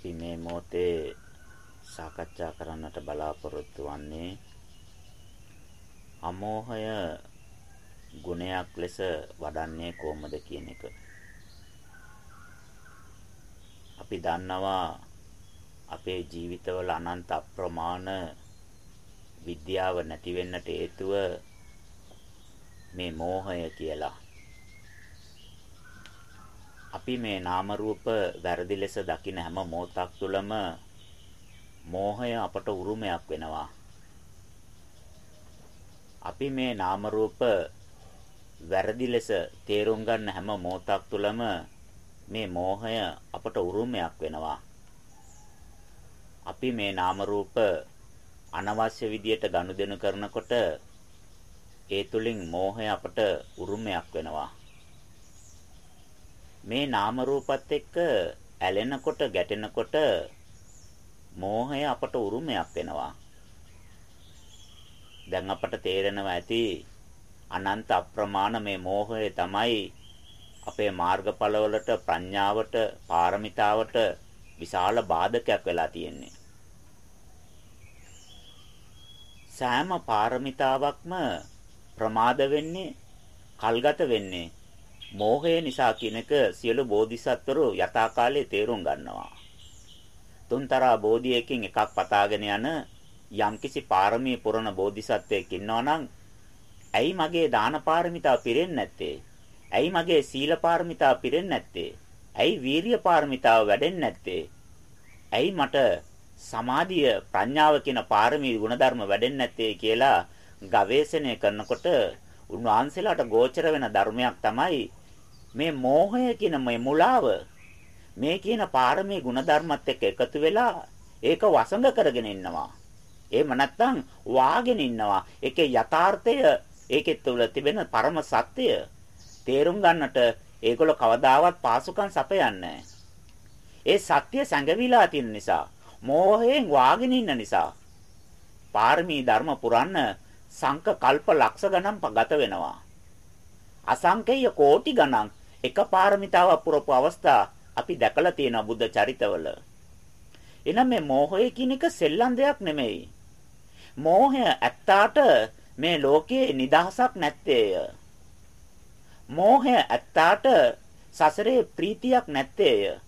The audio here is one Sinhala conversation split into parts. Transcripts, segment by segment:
අපි මේ මොහොතේ සාකච්ඡා කරන්නට බලාපොරොත්තු වන්නේ අමෝහය ගුණයක් ලෙස වඩන්නේ කොහොමද කියන එක. අපි දන්නවා අපේ ජීවිතවල අනන්ත අප්‍රමාණ විද්‍යාව නැති වෙන්නට හේතුව මේ මෝහය කියලා. අපි මේ නාම රූප වැරදි ලෙස දකින හැම මොහොතක් තුළම මෝහය අපට උරුමයක් වෙනවා. අපි මේ නාම රූප වැරදි ලෙස තේරුම් ගන්න හැම මොහොතක් තුළම මේ මෝහය අපට උරුමයක් වෙනවා. අපි මේ නාම රූප අනවශ්‍ය විදියට ගනුදෙනු කරනකොට ඒ තුලින් මෝහය අපට උරුමයක් වෙනවා. මේ නාම රූපත් එක්ක ඇලෙනකොට ගැටෙනකොට මෝහය අපට උරුමයක් වෙනවා. දැන් අපට තේරෙනවා ඇති අනන්ත අප්‍රමාණ මේ මෝහය තමයි අපේ මාර්ගඵලවලට ප්‍රඥාවට පාරමිතාවට විශාල බාධකයක් වෙලා තියෙන්නේ. සෑම පාරමිතාවක්ම ප්‍රමාද වෙන්නේ කල්ගත වෙන්නේ මෝහය නිසා කියන එක සියලු බෝධිසත්වරු යථාකාලයේ තේරුම් ගන්නවා. තුන්තරා බෝධියකින් එකක් පතාගෙන යන යම්කිසි පාරමී පුරන බෝධිසත්වයෙක් ඉන්නවා නම් ඇයි මගේ දාන පාරමිතාව පිරෙන්නේ නැත්තේ? ඇයි මගේ සීල පාරමිතාව පිරෙන්නේ නැත්තේ? ඇයි වීරිය පාරමිතාව වැඩෙන්නේ නැත්තේ? ඇයි මට සමාධිය ප්‍රඥාව කියන පාරමී ගුණධර්ම වැඩෙන්නේ නැත්තේ කියලා ගවේෂණය කරනකොට උන්වහන්සේලාට ගෝචර වෙන ධර්මයක් තමයි මේ මෝහය කියන මේ මුලාව මේ කියන පාරමී ගුණධර්මත් එක්ක එකතු වෙලා ඒක වසඟ කරගෙන ඉන්නවා. එහෙම නැත්නම් වාගෙන ඉන්නවා. ඒකේ යථාර්ථය ඒකෙත් තුළ තිබෙන පරම සත්‍යය තේරුම් ගන්නට ඒගොල්ල කවදාවත් පාසුකම් සපයන්නේ ඒ සත්‍ය සැඟවිලා තියෙන නිසා මෝහයෙන් වාගෙන ඉන්න නිසා පාරමී ධර්ම පුරන්න සංක කල්ප ලක්ෂ ගණන් ගත වෙනවා. අසංකේය කෝටි ගණන් එක පාරමිතාවක් පුරපු අවස්ථා අපි දැකලා තියෙනවා බුද්ධ චරිතවල. එහෙනම් මේ මෝහය කියන එක සෙල්ලම් දෙයක් නෙමෙයි. මෝහය ඇත්තාට මේ ලෝකයේ නිදහසක් නැත්තේය. මෝහය ඇත්තාට සසරේ ප්‍රීතියක් නැත්තේය.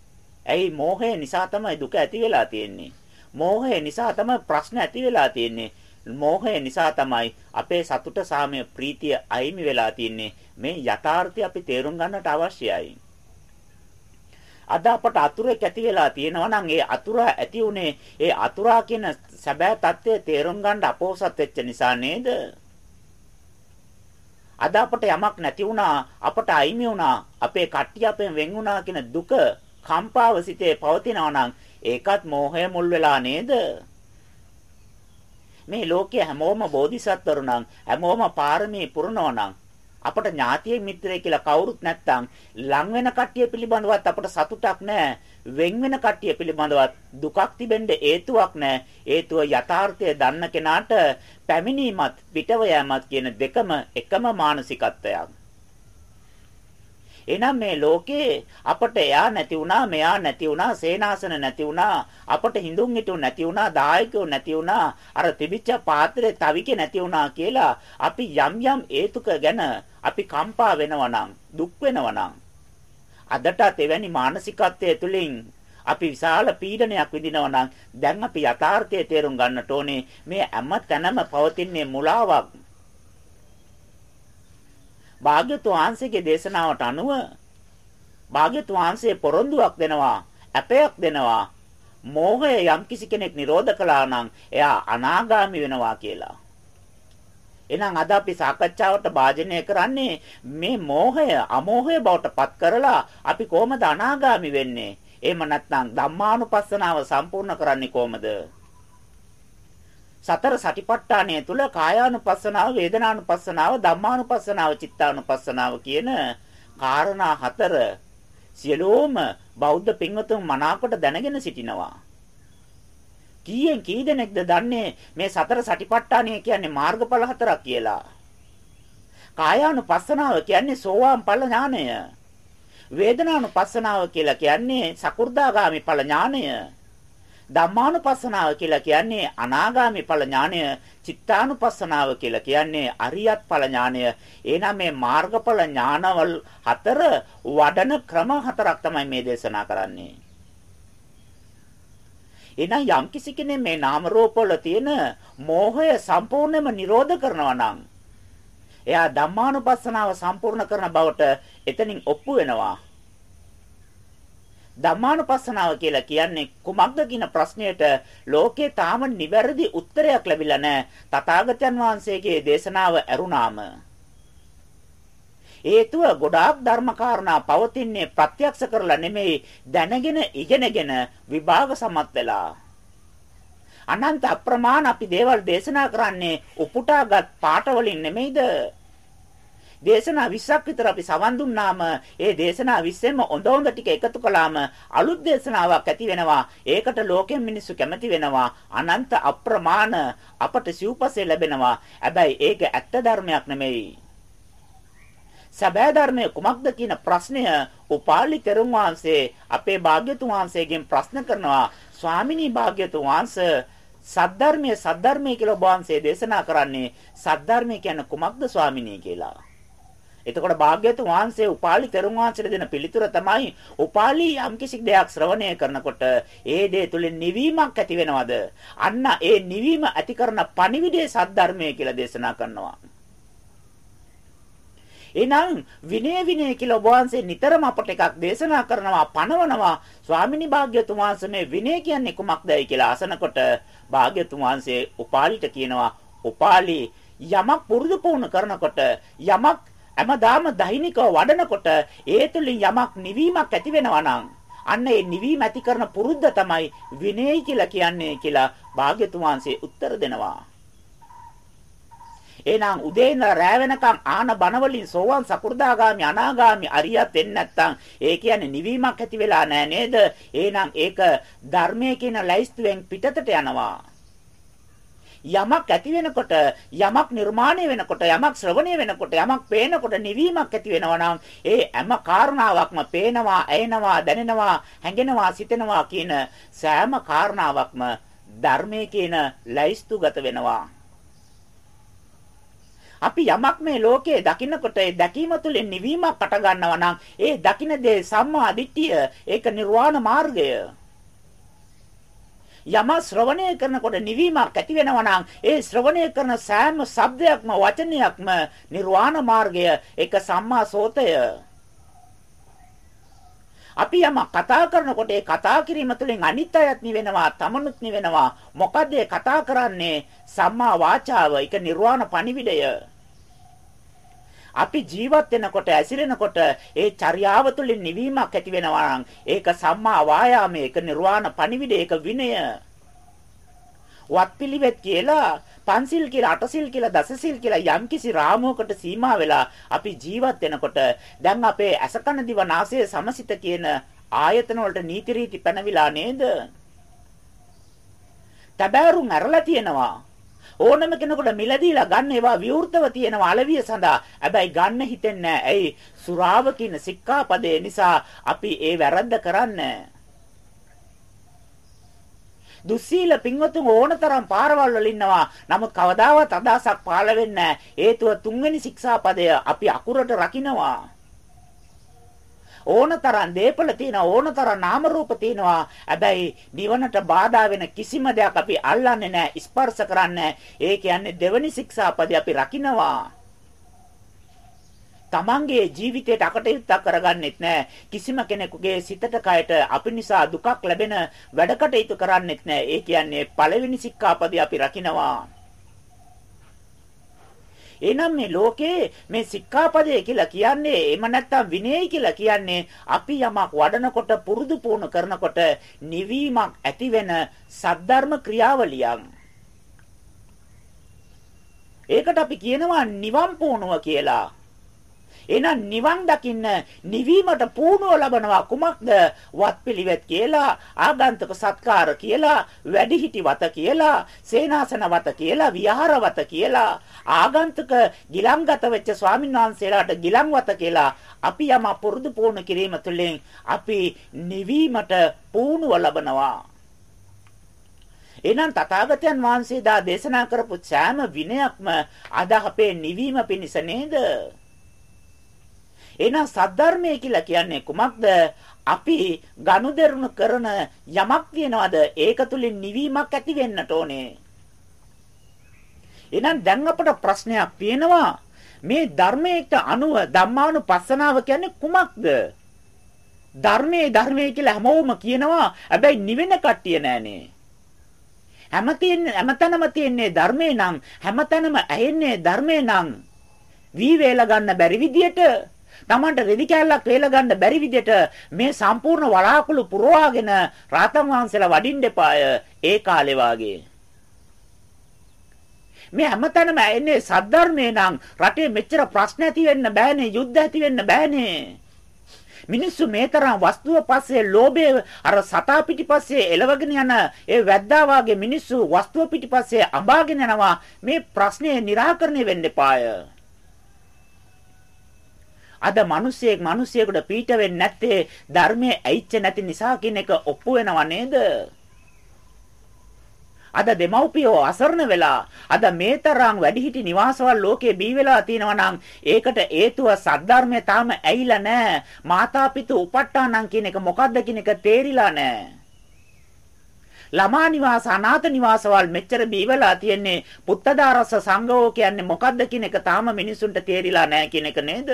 ඇයි මෝහය නිසා තමයි දුක ඇති වෙලා තියෙන්නේ. මෝහය නිසා තමයි ප්‍රශ්න ඇති වෙලා තියෙන්නේ. මෝහය නිසා තමයි අපේ සතුට සාමය ප්‍රීතිය අයිමි වෙලා තින්නේ මේ යථාර්ථය අපි තේරුම් ගන්නට අවශ්‍යයි. අද අපට අතුරෙක් ඇති වෙලා තියෙනවා නම් ඒ අතුරා ඇති උනේ ඒ අතුරා කියන සැබෑ தත්ත්වය තේරුම් ගන්න අපෝසත් වෙච්ච නිසා නේද? අද අපට යමක් නැති වුණා අපට අයිමි වුණා අපේ කට්ටිය අපෙන් වෙන් වුණා කියන දුක කම්පාව සිතේ පවතිනවා නම් ඒකත් මෝහය මුල් වෙලා නේද? මේ ලෝකයේ හැමෝම බෝධිසත්වරු නම් හැමෝම පාරමී පුරනවා නම් අපට ඥාතියෙක් මිත්‍රයෙක් කියලා කවුරුත් නැත්තම් ලං වෙන කට්ටිය පිළිබඳවත් අපට සතුටක් නැහැ. වෙන් වෙන කට්ටිය පිළිබඳවත් දුකක් තිබෙන්න හේතුවක් නැහැ. හේතුව යථාර්ථය දන්න කෙනාට පැමිණීමත් පිටව යෑමත් කියන දෙකම එකම මානසිකත්වයක්. එහෙනම් මේ ලෝකේ අපට එයා නැති වුණා මෙයා නැති වුණා සේනාසන නැති වුණා අපට හිඳුන් හිටු නැති වුණා දායකයෝ නැති වුණා අර තිබිච්ච පාත්‍රේ තවිකේ නැති වුණා කියලා අපි යම් යම් හේතුක ගැන අපි කම්පා වෙනවා දුක් වෙනවා අදටත් එවැනි මානසිකත්වයේ තුලින් අපි විශාල පීඩනයක් විඳිනවා නම් දැන් අපි යථාර්ථය තේරුම් ගන්නට ඕනේ මේ හැම තැනම පවතින්නේ මුලාවක් භාග්‍යතුන් වහන්සේගේ දේශනාවට අනුව භාග්‍යතුන් වහන්සේ පොරොන්දුවක් දෙනවා අපයක් දෙනවා මෝහය යම්කිසි කෙනෙක් නිරෝධ කළා නම් එයා අනාගාමි වෙනවා කියලා. එහෙනම් අද අපි සාකච්ඡාවට භාජනය කරන්නේ මේ මෝහය අමෝහය බවට පත් කරලා අපි කොහොමද අනාගාමි වෙන්නේ? එහෙම නැත්නම් ධම්මානුපස්සනාව සම්පූර්ණ කරන්නේ කොහොමද? සතර සටිපට්ඨානය තුල කායානුපස්සනාව, වේදනානුපස්සනාව, ධම්මානුපස්සනාව, චිත්තානුපස්සනාව කියන කාරණා හතර සියලුම බෞද්ධ පින්වතුන් මනාකොට දැනගෙන සිටිනවා. කීයෙන් කී දෙනෙක්ද දන්නේ මේ සතර සටිපට්ඨානය කියන්නේ මාර්ගඵල හතරක් කියලා? කායානුපස්සනාව කියන්නේ සෝවාන් ඵල ඥානය. වේදනානුපස්සනාව කියලා කියන්නේ සකු르දාගාමි ඵල ඥානය. ධම්මානුපස්සනාව කියලා කියන්නේ අනාගාමී ඵල ඥානය, චිත්තානුපස්සනාව කියලා කියන්නේ අරියත් ඵල ඥානය. එහෙනම් මේ මාර්ගඵල ඥානවල හතර වඩන ක්‍රම හතරක් තමයි මේ දේශනා කරන්නේ. එහෙනම් යම්කිසි කෙනෙක් මේ නාම රූප වල තියෙන මෝහය සම්පූර්ණයෙන්ම නිරෝධ කරනවා නම් එයා ධම්මානුපස්සනාව සම්පූර්ණ කරන බවට එතනින් ඔප්පු වෙනවා. ධම්මානුපස්සනාව කියලා කියන්නේ කුමක්ද කියන ප්‍රශ්නයට ලෝකේ තාම නිවැරදි උත්තරයක් ලැබිලා නැහැ. තථාගතයන් වහන්සේගේ දේශනාව ඇරුණාම. හේතුව ගොඩාක් ධර්මකාරණා පවතින්නේ ප්‍රත්‍යක්ෂ කරලා නෙමෙයි දැනගෙන ඉගෙනගෙන විභාග සමත් වෙලා. අනන්ත අප්‍රමාණ අපි දේවල් දේශනා කරන්නේ උපුටාගත් පාට වලින් නෙමෙයිද? දේශනා 20ක් විතර අපි සවන් දුන්නාම ඒ දේශනා 20ෙම හොඳ හොඳ ටික එකතු කළාම අලුත් දේශනාවක් ඇති වෙනවා. ඒකට ලෝකෙන් මිනිස්සු කැමති වෙනවා. අනන්ත අප්‍රමාණ අපට සිව්පස්සේ ලැබෙනවා. හැබැයි ඒක ඇත්ත ධර්මයක් නෙමෙයි. සබෑ ධර්මයේ කුමක්ද කියන ප්‍රශ්නය උපාලි තෙරුන් වහන්සේ අපේ භාග්‍යතුන් වහන්සේගෙන් ප්‍රශ්න කරනවා. ස්වාමිනී භාග්‍යතුන් වහන්සේ සද්ධර්මයේ සද්ධර්මයේ කියලා ඔබ වහන්සේ දේශනා කරන්නේ සද්ධර්මය කියන්නේ කුමක්ද ස්වාමිනී කියලා. එතකොට භාග්‍යවතුන් වහන්සේ උපාලි තෙරුන් වහන්සේට දෙන පිළිතුර තමයි උපාලි යම්කිසි දෙයක් ශ්‍රවණය කරනකොට ඒ දේ තුලින් නිවීමක් ඇති වෙනවද? අන්න ඒ නිවීම ඇති කරන පණිවිඩය සද්ධර්මය කියලා දේශනා කරනවා. එහෙනම් විනය විනය කියලා ඔබ වහන්සේ නිතරම අපට එකක් දේශනා කරනවා පනවනවා ස්වාමිනී භාග්‍යතුන් වහන්සේ මේ විනය කියන්නේ කුමක්දයි කියලා අසනකොට භාග්‍යතුන් වහන්සේ උපාලිට කියනවා උපාලි යමක් පුරුදු පුහුණු කරනකොට යමක් හැමදාම දෛනිකව වඩනකොට ඒ තුලින් යමක් නිවීමක් ඇති වෙනවා නම් අන්න ඒ නිවීම ඇති කරන පුරුද්ද තමයි විනයයි කියලා කියන්නේ කියලා භාග්‍යතුන් වහන්සේ උත්තර දෙනවා. එහෙනම් උදේ ඉඳලා රෑ වෙනකන් ආන බණ වලින් සෝවන් සකු르දාගාමි අනාගාමි අරියත් වෙන්නේ නැත්නම් ඒ කියන්නේ නිවීමක් ඇති වෙලා නැහැ නේද? එහෙනම් ඒක ධර්මයේ කියන ලයිස්තුවෙන් පිටතට යනවා. යමක් ඇති වෙනකොට යමක් නිර්මාණය වෙනකොට යමක් ශ්‍රවණය වෙනකොට යමක් පේනකොට නිවීමක් ඇති වෙනවා නම් ඒ හැම කාරණාවක්ම පේනවා ඇයෙනවා දැනෙනවා හැඟෙනවා සිතෙනවා කියන සෑම කාරණාවක්ම ධර්මයේ කියන ලයිස්තුගත වෙනවා. අපි යමක් මේ ලෝකයේ දකින්නකොට ඒ දැකීම තුළින් නිවීමක් පට ගන්නවා නම් ඒ දකින්න දේ සම්මා දිට්ඨිය ඒක නිර්වාණ මාර්ගය. යම ශ්‍රවණය කරනකොට නිවීමක් ඇති වෙනවා නම් ඒ ශ්‍රවණය කරන සෑම ශබ්දයක්ම වචනයක්ම නිර්වාණ මාර්ගය ඒක සම්මා සෝතය. අපි යම කතා කරනකොට ඒ කතා කිරීම තුළින් අනිත් අයත් නිවෙනවා තමනුත් නිවෙනවා. මොකද කතා කරන්නේ? සම්මා වාචාව ඒක නිර්වාණ පණිවිඩය. අපි ජීවත් වෙනකොට ඇසිරෙනකොට ඒ චර්යාව තුළින් නිවීමක් ඇති වෙනවා නම් ඒක සම්මා වායාමයේ ඒක නිර්වාණ පණිවිඩය ඒක විනය වත්පිළිවෙත් කියලා පන්සිල් කියලා අටසිල් කියලා දසසිල් කියලා යම්කිසි රාමුවකට සීමා වෙලා අපි ජීවත් වෙනකොට දැන් අපේ අසකන දිව නාසය සමසිත කියන ආයතන වලට නීති රීති පැනවිලා නේද? තබෑරුම් ඇරලා තියෙනවා. ඕනම කෙනෙකුට මිලදීලා ගන්න ඒවා විවෘතව තියෙනවා අලවිය සඳහා. හැබැයි ගන්න හිතෙන්නේ නැහැ. ඇයි? සුරාව කියන සික්ඛාපදේ නිසා අපි ඒ වැරද්ද කරන්නේ දුස්සීල පින්වතුන් ඕනතරම් පාරවල් වල ඉන්නවා. නමුත් කවදාවත් අදහසක් පාළ වෙන්නේ නැහැ. හේතුව තුන්වෙනි ශික්ෂාපදය අපි අකුරට රකින්නවා. ඕනතරම් දීපල තියෙනවා ඕනතරම් නාම රූප තියෙනවා. හැබැයි නිවනට බාධා වෙන කිසිම දෙයක් අපි අල්ලන්නේ නැහැ ස්පර්ශ කරන්නේ ඒ කියන්නේ දෙවනි ශික්ෂාපදේ අපි රකින්නවා. තමන්ගේ ජීවිතයට අකටයුත්තක් කරගන්නෙත් නැහැ. කිසිම කෙනෙකුගේ සිතට කයට අපි නිසා දුකක් ලැබෙන වැඩකටයුතු කරන්නෙත් නැහැ. ඒ කියන්නේ පළවෙනි ශික්ෂාපදේ අපි රකින්නවා. එහෙනම් මේ ලෝකේ මේ සික්ඛාපදය කියලා කියන්නේ එම නැත්තම් විනයයි කියලා කියන්නේ අපි යමක් වඩනකොට පුරුදු පුහුණු කරනකොට නිවීමක් ඇති වෙන සද්ධර්ම ක්‍රියාවලියක්. ඒකට අපි කියනවා නිවන් පුහුණුව කියලා. එහෙනම් නිවන් දකින්න නිවීමට පුණුව ලබනවා කුමක්ද? වත්පිළිවෙත් කියලා, ආගන්තුක සත්කාර කියලා, වැඩිහිටි වත කියලා, සේනාසන වත කියලා, විහාර වත කියලා, ආගන්තුක ගිලම්ගත වෙච්ච ස්වාමීන් වහන්සේලාට ගිලම් වත කියලා අපි යම පුරුදු පුහුණු කිරීම තුළින් අපි නිවීමට පුණුව ලබනවා. එහෙනම් තථාගතයන් වහන්සේ දා දේශනා කරපු සෑම විනයක්ම අද අපේ නිවීම පිණිස නේද? එහෙනම් සද්ධර්මය කියලා කියන්නේ කුමක්ද? අපි ගනුදෙනු කරන යමක් තියනවාද ඒක තුලින් නිවීමක් ඇති වෙන්නට ඕනේ. එහෙනම් දැන් අපට ප්‍රශ්නයක් තියෙනවා මේ ධර්මයට අනුව ධම්මානුපස්සනාව කියන්නේ කුමක්ද? ධර්මයේ ධර්මයේ කියලා හැමෝම කියනවා. හැබැයි නිවෙන කට්ටිය නෑනේ. හැම තියෙන්නේ හැමතැනම තියෙන්නේ ධර්මේ නම් හැමතැනම ඇහෙන්නේ ධර්මේ නම් වී වේල ගන්න බැරි විදියට Tamanට රෙදි කැල්ලක් වේල ගන්න බැරි විදියට මේ සම්පූර්ණ වලාකුළු පුරවාගෙන රාතන් වහන්සේලා වඩින්න එපාය. ඒ කාලේ වාගේ. මේ හැමතැනම එන්නේ සද්ධර්මේ නම් රටේ මෙච්චර ප්‍රශ්න ඇති වෙන්න බෑනේ යුද්ධ ඇති වෙන්න බෑනේ. මිනිස්සු මේ තරම් වස්තුව පස්සේ ලෝභය අර සතා පිටිපස්සේ එලවගෙන යන ඒ වැද්දා වාගේ මිනිස්සු වස්තුව පිටිපස්සේ අඹාගෙන යනවා. මේ ප්‍රශ්නේ निराකරණය වෙන්න එපාය. අද මිනිස්සෙක් මිනිසියෙකුට පීඩ වෙන්නේ නැත්තේ ධර්මයේ ඇයිච්ච නැති නිසා කියන එක ඔප්පු වෙනව නේද? අද දෙමව්පියෝ අසරණ වෙලා අද මේ තරම් වැඩිහිටි නිවාසවල ලෝකේ බී වෙලා තියෙනවා නම් ඒකට හේතුව සද්ධර්මය තාම ඇහිලා නැහැ. මාතාපිතු උපට්ඨානං කියන එක මොකද්ද කියන එක තේරිලා නැහැ. ළමා නිවාස අනාථ නිවාසවල මෙච්චර බී වෙලා තියෙන්නේ පුත්තදාරස සංඝෝ කියන්නේ මොකද්ද කියන එක තාම මිනිසුන්ට තේරිලා නැහැ කියන එක නේද?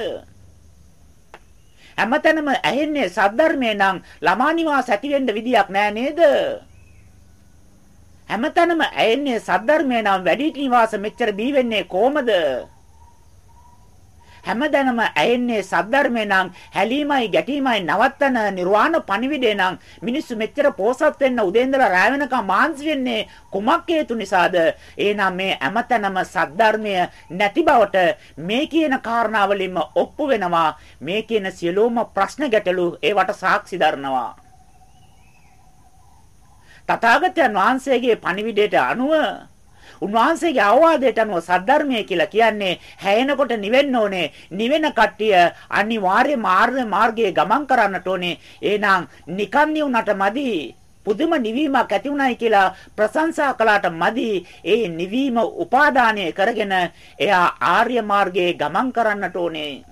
හැමතැනම ඇහෙන්නේ සද්ධර්මේ නම් ළමා නිවාස ඇති වෙන්න විදියක් නෑ නේද? හැමතැනම ඇයෙන්නේ සද්ධර්මය නම් වැඩිහිටි නිවාස මෙච්චර බී වෙන්නේ කොහමද? හැමදැනම ඇයෙන්නේ සද්ධර්මය නම් හැලීමයි ගැටීමයි නවත්තන නිර්වාණ පණිවිඩය නම් මිනිස්සු මෙච්චර පෝසත් වෙන්න උදේ ඉඳලා රැ වෙනකම් මාන්සි වෙන්නේ කුමක් හේතු නිසාද? එහෙනම් මේ හැමතැනම සද්ධර්මය නැති බවට මේ කියන කාරණාවලින්ම ඔප්පු වෙනවා. මේ කියන සියලුම ප්‍රශ්න ගැටලු ඒවට සාක්ෂි දරනවා. තථාගතයන් වහන්සේගේ පණිවිඩයට අනුව උන්වහන්සේගේ අවවාදයට අනුව සද්ධර්මය කියලා කියන්නේ හැයෙනකොට නිවෙන්න ඕනේ. නිවෙන කට්ටිය අනිවාර්ය මාර්ග මාර්ගයේ ගමන් කරන්නට ඕනේ. එහෙනම් නිකන් නිවුනට මදි. පුදුම නිවීමක් ඇති උනායි කියලා ප්‍රශංසා කළාට මදි. ඒ නිවීම උපාදානය කරගෙන එයා ආර්ය මාර්ගයේ ගමන් කරන්නට ඕනේ.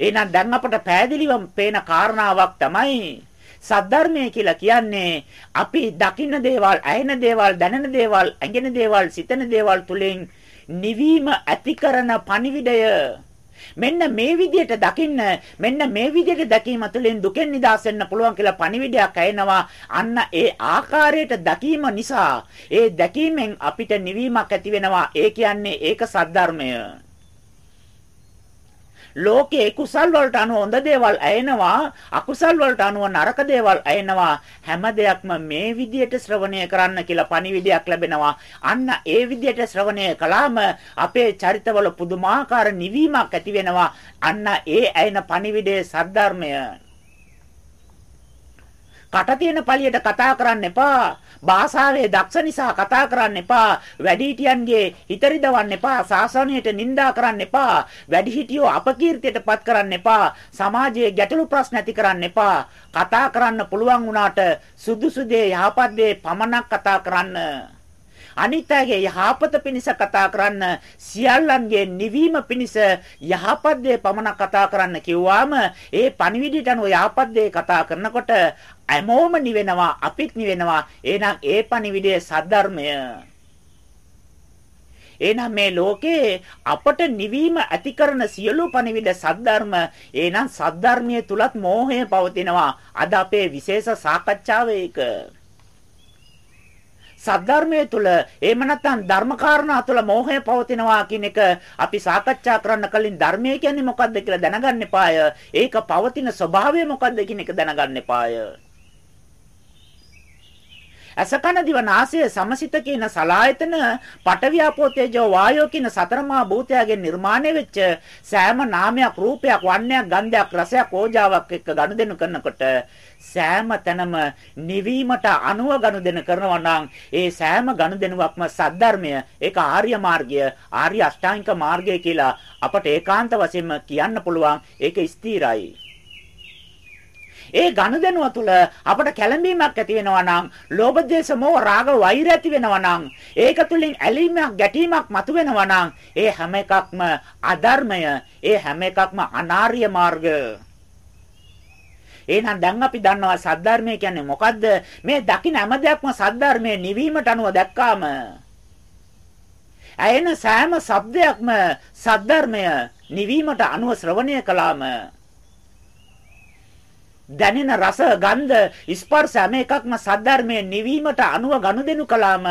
එහෙනම් දැන් අපට පැහැදිලිවම පේන කාරණාවක් තමයි සද්ධර්මය කියලා කියන්නේ අපි දකින්න දේවල්, ඇහෙන දේවල්, දැනෙන දේවල්, ඇඟෙන දේවල්, සිතන දේවල් තුලින් නිවීම ඇති කරන පණිවිඩය. මෙන්න මේ විදිහට දකින්න මෙන්න මේ විදිහට දැකීම තුළින් දුකෙන් නිදහස් වෙන්න පුළුවන් කියලා පණිවිඩයක් ඇහෙනවා. අන්න ඒ ආකාරයට දැකීම නිසා ඒ දැකීමෙන් අපිට නිවීමක් ඇති වෙනවා. ඒ කියන්නේ ඒක සද්ධර්මය. ලෝකයේ කුසල් වලට අනුව හොඳ දේවල් ඇයෙනවා අකුසල් වලට අනුව නරක දේවල් ඇයෙනවා. හැම දෙයක්ම මේ විදියට ශ්‍රවණය කරන්න කියලා පණිවිඩයක් ලැබෙනවා. අන්න ඒ විදියට ශ්‍රවණය කළාම අපේ චරිතවල පුදුමාකාර නිවීමක් ඇති වෙනවා. අන්න ඒ ඇයෙන පණිවිඩයේ සද්ධර්මය. කට තියෙන පළියට කතා කරන්න එපා. භාෂාවේ දක්ෂ නිසා කතා කරන්න එපා. වැඩිහිටියන්ගේ හිත රිදවන්න එපා. සාසනයට නිඳා කරන්න එපා. වැඩිහිටියෝ අපකීර්තියට පත් කරන්න එපා. සමාජයේ ගැටලු ප්‍රශ්න ඇති කරන්න එපා. කතා කරන්න පුළුවන් වුණාට සුදුසු දේ යහපත් දේ පමණක් කතා කරන්න. අනිත් අයගේ යහපත පිණිස කතා කරන්න සියල්ලන්ගේ නිවීම පිණිස යහපත් දේ පමණක් කතා කරන්න කිව්වාම ඒ පණිවිඩයට අනුව යහපත් දේ කතා කරනකොට හැමෝම නිවෙනවා අපිත් නිවෙනවා. එහෙනම් ඒ පණිවිඩය සද්ධර්මය. එහෙනම් මේ ලෝකේ අපට නිවීම ඇති කරන සියලු පණිවිඩ සද්ධර්ම එහෙනම් සද්ධර්මයේ තුලත් මෝහය පවතිනවා. අද අපේ විශේෂ සාකච්ඡාව ඒක. සද්ධර්මයේ තුල එහෙම නැත්නම් ධර්මකාරණා තුල මෝහය පවතිනවා කියන එක අපි සාකච්ඡා කරන්න කලින් ධර්මය කියන්නේ මොකද්ද කියලා දැනගන්න එපාය. ඒක පවතින ස්වභාවය මොකද්ද කියන එක දැනගන්න එපාය. අසකන දිවනාසය සමසිත කියන සලායතන පටවියාපෝ තේජෝ වායෝ කියන සතරමා භූතයන්ගෙන් නිර්මාණය වෙච්ච සෑම නාමයක් රූපයක් වර්ණයක් ගන්ධයක් රසයක් ඕජාවක් එක්ක ගනුදෙනු කරනකොට සෑම තැනම නිවීමට අනුව ගනුදෙනු කරනවා නම් ඒ සෑම ගනුදෙනුවක්ම සද්ධර්මය ඒක ආර්ය මාර්ගය ආර්ය අෂ්ටාංගික මාර්ගය කියලා අපට ඒකාන්ත වශයෙන්ම කියන්න පුළුවන්. ඒක ස්ථිරයි. ඒ ගනුදෙනුව තුළ අපට කැළඹීමක් ඇති වෙනවා නම්, ලෝභ දේශ මොහ රාග වෛර ඇති වෙනවා නම්, ඒක තුළින් ඇලීමක් ගැටීමක් මතුවෙනවා නම්, ඒ හැම එකක්ම අධර්මය, ඒ හැම එකක්ම අනාර්ය මාර්ගය. එහෙනම් දැන් අපි දන්නවා සද්ධර්මය කියන්නේ මොකද්ද? මේ දකින්න හැම දෙයක්ම සද්ධර්මයේ නිවීමට අනුව දැක්කාම ඇයෙන සෑම ශබ්දයක්ම සද්ධර්මය නිවීමට අනුව ශ්‍රවණය කළාම දැනෙන රස ගන්ධ ස්පර්ශ හැම එකක්ම සද්ධර්මයේ නිවීමට අනුව ගනුදෙනු කළාම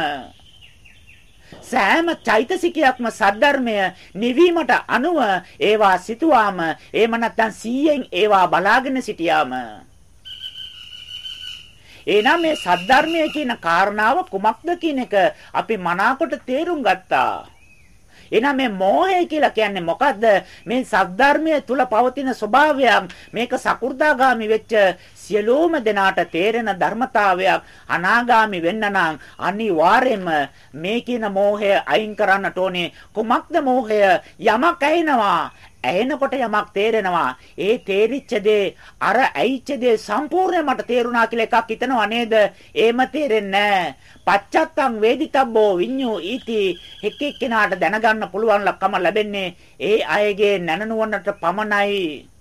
සෑම චෛතසිකයක්ම සද්ධර්මය නිවීමට අනුව ඒවා සිතුවාම එහෙම නැත්නම් 100න් ඒවා බලාගෙන සිටියාම එහෙනම් මේ සද්ධර්මය කියන කාරණාව කුමක්ද කියන එක අපි මනාකොට තේරුම් ගත්තා. එහෙනම් මේ මෝහය කියලා කියන්නේ මොකද්ද? මේ සද්ධර්මයේ තුල පවතින ස්වභාවයක් මේක සකු르දාගාමි වෙච්ච සියලුම දෙනාට තේරෙන ධර්මතාවයක් අනාගාමි වෙන්න නම් අනිවාර්යයෙන්ම මේ කියන මෝහය අයින් කරන්නට ඕනේ. කුමක්ද මෝහය? යමක් ඇහෙනවා. ඇහෙනකොට යමක් තේරෙනවා. ඒ තේරිච්ච දේ අර ඇයිච්ච දේ සම්පූර්ණයෙන් මට තේරුණා කියලා එකක් හිතනවා නේද? ඒම තේරෙන්නේ පච්චත්තං වේදිතබ්බෝ විඤ්ඤෝ ඊති එක් එක්කෙනාට දැනගන්න පුළුවන් ලක්කම ලැබෙන්නේ ඒ අයගේ නැනනුවන්නට පමණයි.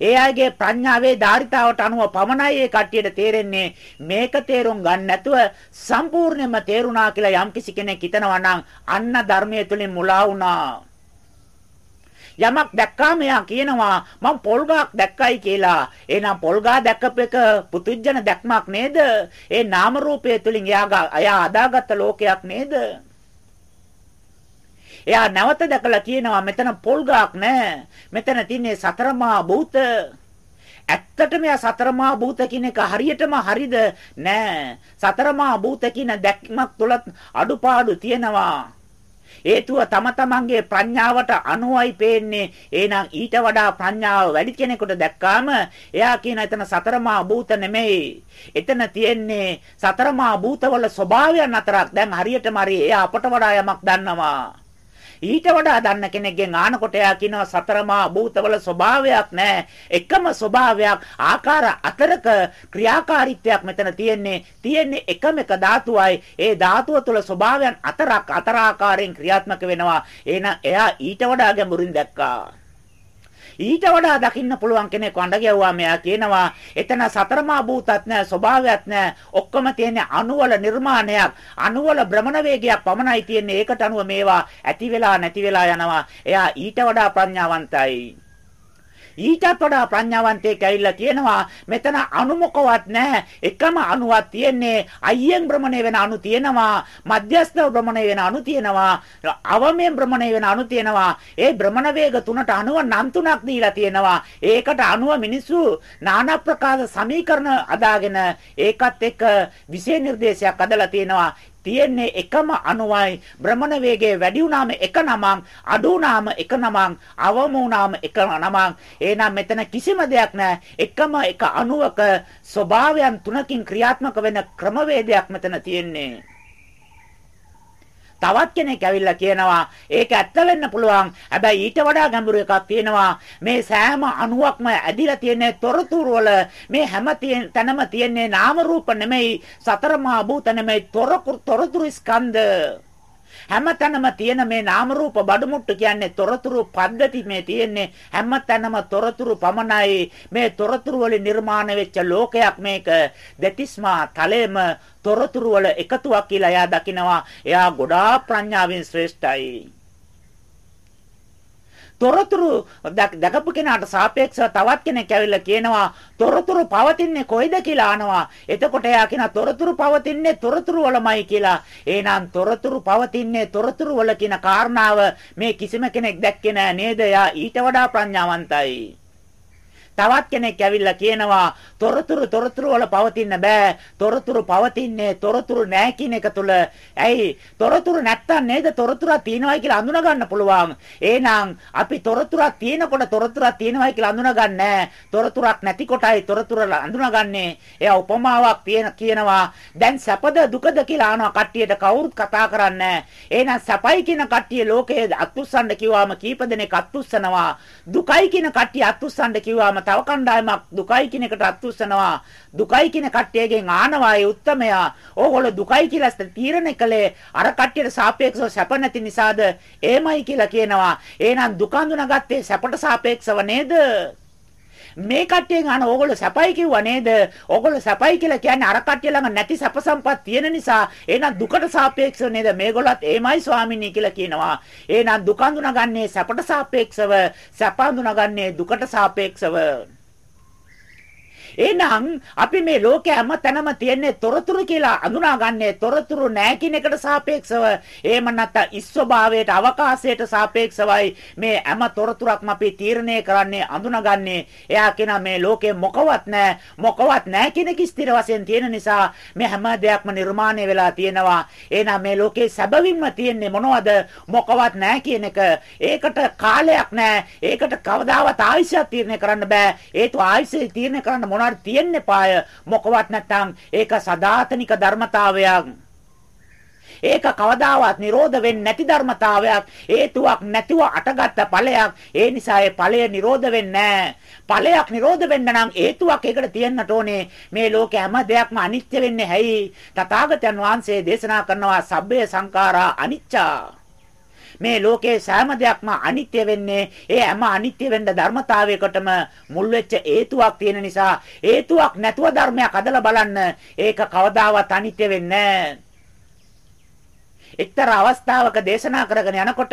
ඒ අයගේ ප්‍රඥාවේ ධාරිතාවට අනුව පමණයි ඒ කට්ටියට තේරෙන්නේ මේක තේරුම් ගන්න නැතුව සම්පූර්ණයෙන්ම තේරුණා කියලා යම්කිසි කෙනෙක් හිතනවා නම් අන්න ධර්මයේ තුලින් මුලා වුණා. යමක් දැක්කාම එයා කියනවා මම පොල්ගාක් දැක්කයි කියලා. එහෙනම් පොල්ගා දැක්කප එක පුතුජන දැක්මක් නේද? ඒ නාම රූපය තුලින් එයා අයා අදාගත්ත ලෝකයක් නේද? එයා නැවත දැකලා කියනවා මෙතන පොල්ගාක් නෑ. මෙතන තින්නේ සතරමා භූත. ඇත්තටම යා සතරමා භූත කියන එක හරියටම හරිද නෑ. සතරමා භූත කියන දැක්මක් තුල අඩුපාඩු තියෙනවා. හේතුව තම තමන්ගේ ප්‍රඥාවට අනුවයි පේන්නේ. එහෙනම් ඊට වඩා ප්‍රඥාව වැඩි කෙනෙකුට දැක්කාම එයා කියන එතන සතරමා භූත නෙමෙයි. එතන තියෙන්නේ සතරමා භූතවල ස්වභාවයන් අතරක්. දැන් හරියටම හරි එයා අපට වඩා යමක් දන්නවා. ඊට වඩා දන්න කෙනෙක්ගෙන් ආනකොට එයා කියනවා සතරමා භූතවල ස්වභාවයක් නැහැ. එකම ස්වභාවයක් ආකාර අතරක ක්‍රියාකාරීත්වයක් මෙතන තියෙන්නේ. තියෙන්නේ එකම එක ධාතුවයි. ඒ ධාතුව තුළ ස්වභාවයන් අතරක් අතර ආකාරයෙන් ක්‍රියාත්මක වෙනවා. එහෙනම් එයා ඊට වඩා ගැඹුරින් දැක්කා. ඊට වඩා දකින්න පුළුවන් කෙනෙක් වඳ ගැව්වා මෙයා කියනවා එතන සතරමා භූතත් නැහැ ස්වභාවයක් නැහැ ඔක්කොම තියෙන්නේ අණුවල නිර්මාණයක්. අණුවල භ්‍රමණ වේගයක් පමණයි තියෙන්නේ. ඒකට අනුව මේවා ඇති වෙලා නැති වෙලා යනවා. එයා ඊට වඩා ප්‍රඥාවන්තයි. ඊටත් වඩා ප්‍රඥාවන්තයෙක් ඇවිල්ලා කියනවා මෙතන අණු මොකවත් නැහැ. එකම අණුවක් තියෙන්නේ අයියෙන් භ්‍රමණය වෙන අණු තියෙනවා. මධ්‍යස්ථ භ්‍රමණය වෙන අණු තියෙනවා. අවමයෙන් භ්‍රමණය වෙන අණු තියෙනවා. ඒ භ්‍රමණ වේග තුනට අණුව නම් තුනක් දීලා තියෙනවා. ඒකට අණුව මිනිස්සු নানা ප්‍රකාර සමීකරණ අදාගෙන ඒකත් එක්ක විශේෂ නිර්දේශයක් අදලා තියෙනවා. තියෙන්නේ එකම අණුවයි. භ්‍රමණ වේගය වැඩි වුණාම එක නමක් අඩු වුණාම එක නමක් අවම වුණාම එක නමක්. එහෙනම් මෙතන කිසිම දෙයක් නැහැ. එකම එක අණුවක ස්වභාවයන් තුනකින් ක්‍රියාත්මක වෙන ක්‍රමවේදයක් මෙතන තියෙන්නේ. තවත් කෙනෙක් ඇවිල්ලා කියනවා ඒක ඇත්ත වෙන්න පුළුවන්. හැබැයි ඊට වඩා ගැඹුරු එකක් තියෙනවා. මේ සෑම අණුවක්ම ඇදිලා තියෙන තොරතුරු වල මේ හැම තැනම තියෙන්නේ නාම රූප නෙමෙයි සතර මහා භූත නෙමෙයි තොරතුරු ස්කන්ධ. හැමතැනම තියෙන මේ නාම රූප බඩමුට්ටු කියන්නේ තොරතුරු පද්ධති මේ තියෙන්නේ. හැමතැනම තොරතුරු පමණයි. මේ තොරතුරු වලින් නිර්මාණය වෙච්ච ලෝකයක් මේක. දෙතිස්මා තලෙම තොරතුරු වල එකතුවක් කියලා එයා දකිනවා. එයා ගොඩාක් ප්‍රඥාවෙන් ශ්‍රේෂ්ඨයි. තොරතුරු දැකපු කෙනාට සාපේක්ෂව තවත් කෙනෙක් ඇවිල්ලා කියනවා තොරතුරු පවතින්නේ කොයිද කියලා අහනවා. එතකොට එයා කියනවා තොරතුරු පවතින්නේ තොරතුරු වලමයි කියලා. එහෙනම් තොරතුරු පවතින්නේ තොරතුරු වල කියන කාරණාව මේ කිසිම කෙනෙක් දැක්කේ නෑ නේද? එයා ඊට වඩා ප්‍රඥාවන්තයි. තවත් කෙනෙක් ඇවිල්ලා කියනවා තොරතුරු තොරතුරු වල පවතින්න බෑ. තොරතුරු පවතින්නේ තොරතුරු නෑ කියන එක තුල. ඇයි? තොරතුරු නැත්තම් නේද තොරතුරක් තියෙනවයි කියලා අඳුන ගන්න පුළුවන්. එහෙනම් අපි තොරතුරක් තියෙනකොට තොරතුරක් තියෙනවයි කියලා අඳුනගන්නේ තොරතුරක් නැති කොටයි තොරතුර අඳුනගන්නේ. එයා උපමාවක් කියනවා. දැන් සැපද දුකද කියලා අහනවා කට්ටියට කවුරුත් කතා කරන්නේ එහෙනම් සැපයි කියන කට්ටිය ලෝකයේ අත්උස්සන්න කිව්වම කීප දෙනෙක් අත්උස්සනවා. දුකයි කියන කට්ටිය අත්උස්සන්න කිව්වම තව කණ්ඩායමක් දුකයි කියන එකට අත්උස්සනවා. දුකයි කියන කට්ටියගෙන් ආනවා ඒ උත්තමයා. ඕගොල්ලෝ දුකයි කියලා තීරණය කළේ අර කට්ටියට සාපේක්ෂව සැප නැති නිසාද? එහෙමයි කියලා කියනවා. එහෙනම් දුක හඳුනාගත්තේ සැපට සාපේක්ෂව නේද? මේ කට්ටියෙන් අහන ඕගොල්ලෝ සැපයි කිව්වා නේද? ඕගොල්ලෝ සැපයි කියලා කියන්නේ අර කට්ටිය ළඟ නැති සැප සම්පත් තියෙන නිසා එහෙනම් දුකට සාපේක්ෂව නේද මේගොල්ලොත් එමයයි ස්වාමිනී කියලා කියනවා. එහෙනම් දුක හඳුනාගන්නේ සැපට සාපේක්ෂව, සැප හඳුනාගන්නේ දුකට සාපේක්ෂව. එහෙනම් අපි මේ ලෝකයේ හැම තැනම තියෙන්නේ තොරතුරු කියලා අඳුනාගන්නේ තොරතුරු නැහැ කියන එකට සාපේක්ෂව. එහෙම නැත්නම් ඉස්වභාවයට අවකාශයට සාපේක්ෂවයි මේ හැම තොරතුරක්ම අපි තීරණය කරන්නේ අඳුනාගන්නේ. එයා කියන මේ ලෝකේ මොකවත් නැහැ මොකවත් නැහැ කියන එක ස්ථිර වශයෙන් තියෙන නිසා මේ හැම දෙයක්ම නිර්මාණය වෙලා තියෙනවා. එහෙනම් මේ ලෝකේ සැබවින්ම තියෙන්නේ මොනවද? මොකවත් නැහැ කියන එක. ඒකට කාලයක් නැහැ. ඒකට කවදාවත් ආයශය තීරණය කරන්න බෑ. ඒතු ආයශය තීරණය කරන්න මොන මොනවාරි තියෙන්න එපාය. මොකවත් නැත්නම් ඒක සදාතනික ධර්මතාවයක්. ඒක කවදාවත් නිරෝධ වෙන්නේ නැති ධර්මතාවයක්. හේතුවක් නැතිව අටගත්ත ඵලයක්. ඒ නිසා ඒ ඵලය නිරෝධ වෙන්නේ ඵලයක් නිරෝධ වෙන්න නම් හේතුවක් ඒකට තියෙන්නට ඕනේ. මේ ලෝකේ හැම දෙයක්ම අනිත්‍ය වෙන්නේ හැයි තථාගතයන් වහන්සේ දේශනා කරනවා සබ්බේ සංඛාරා අනිච්චා. මේ ලෝකේ සෑම දෙයක්ම අනිත්‍ය වෙන්නේ ඒ හැම අනිත්‍ය වෙන්න ධර්මතාවයකටම මුල් වෙච්ච හේතුවක් තියෙන නිසා හේතුවක් නැතුව ධර්මයක් අදලා බලන්න. ඒක කවදාවත් අනිත්‍ය වෙන්නේ නැහැ එක්තරා අවස්ථාවක දේශනා කරගෙන යනකොට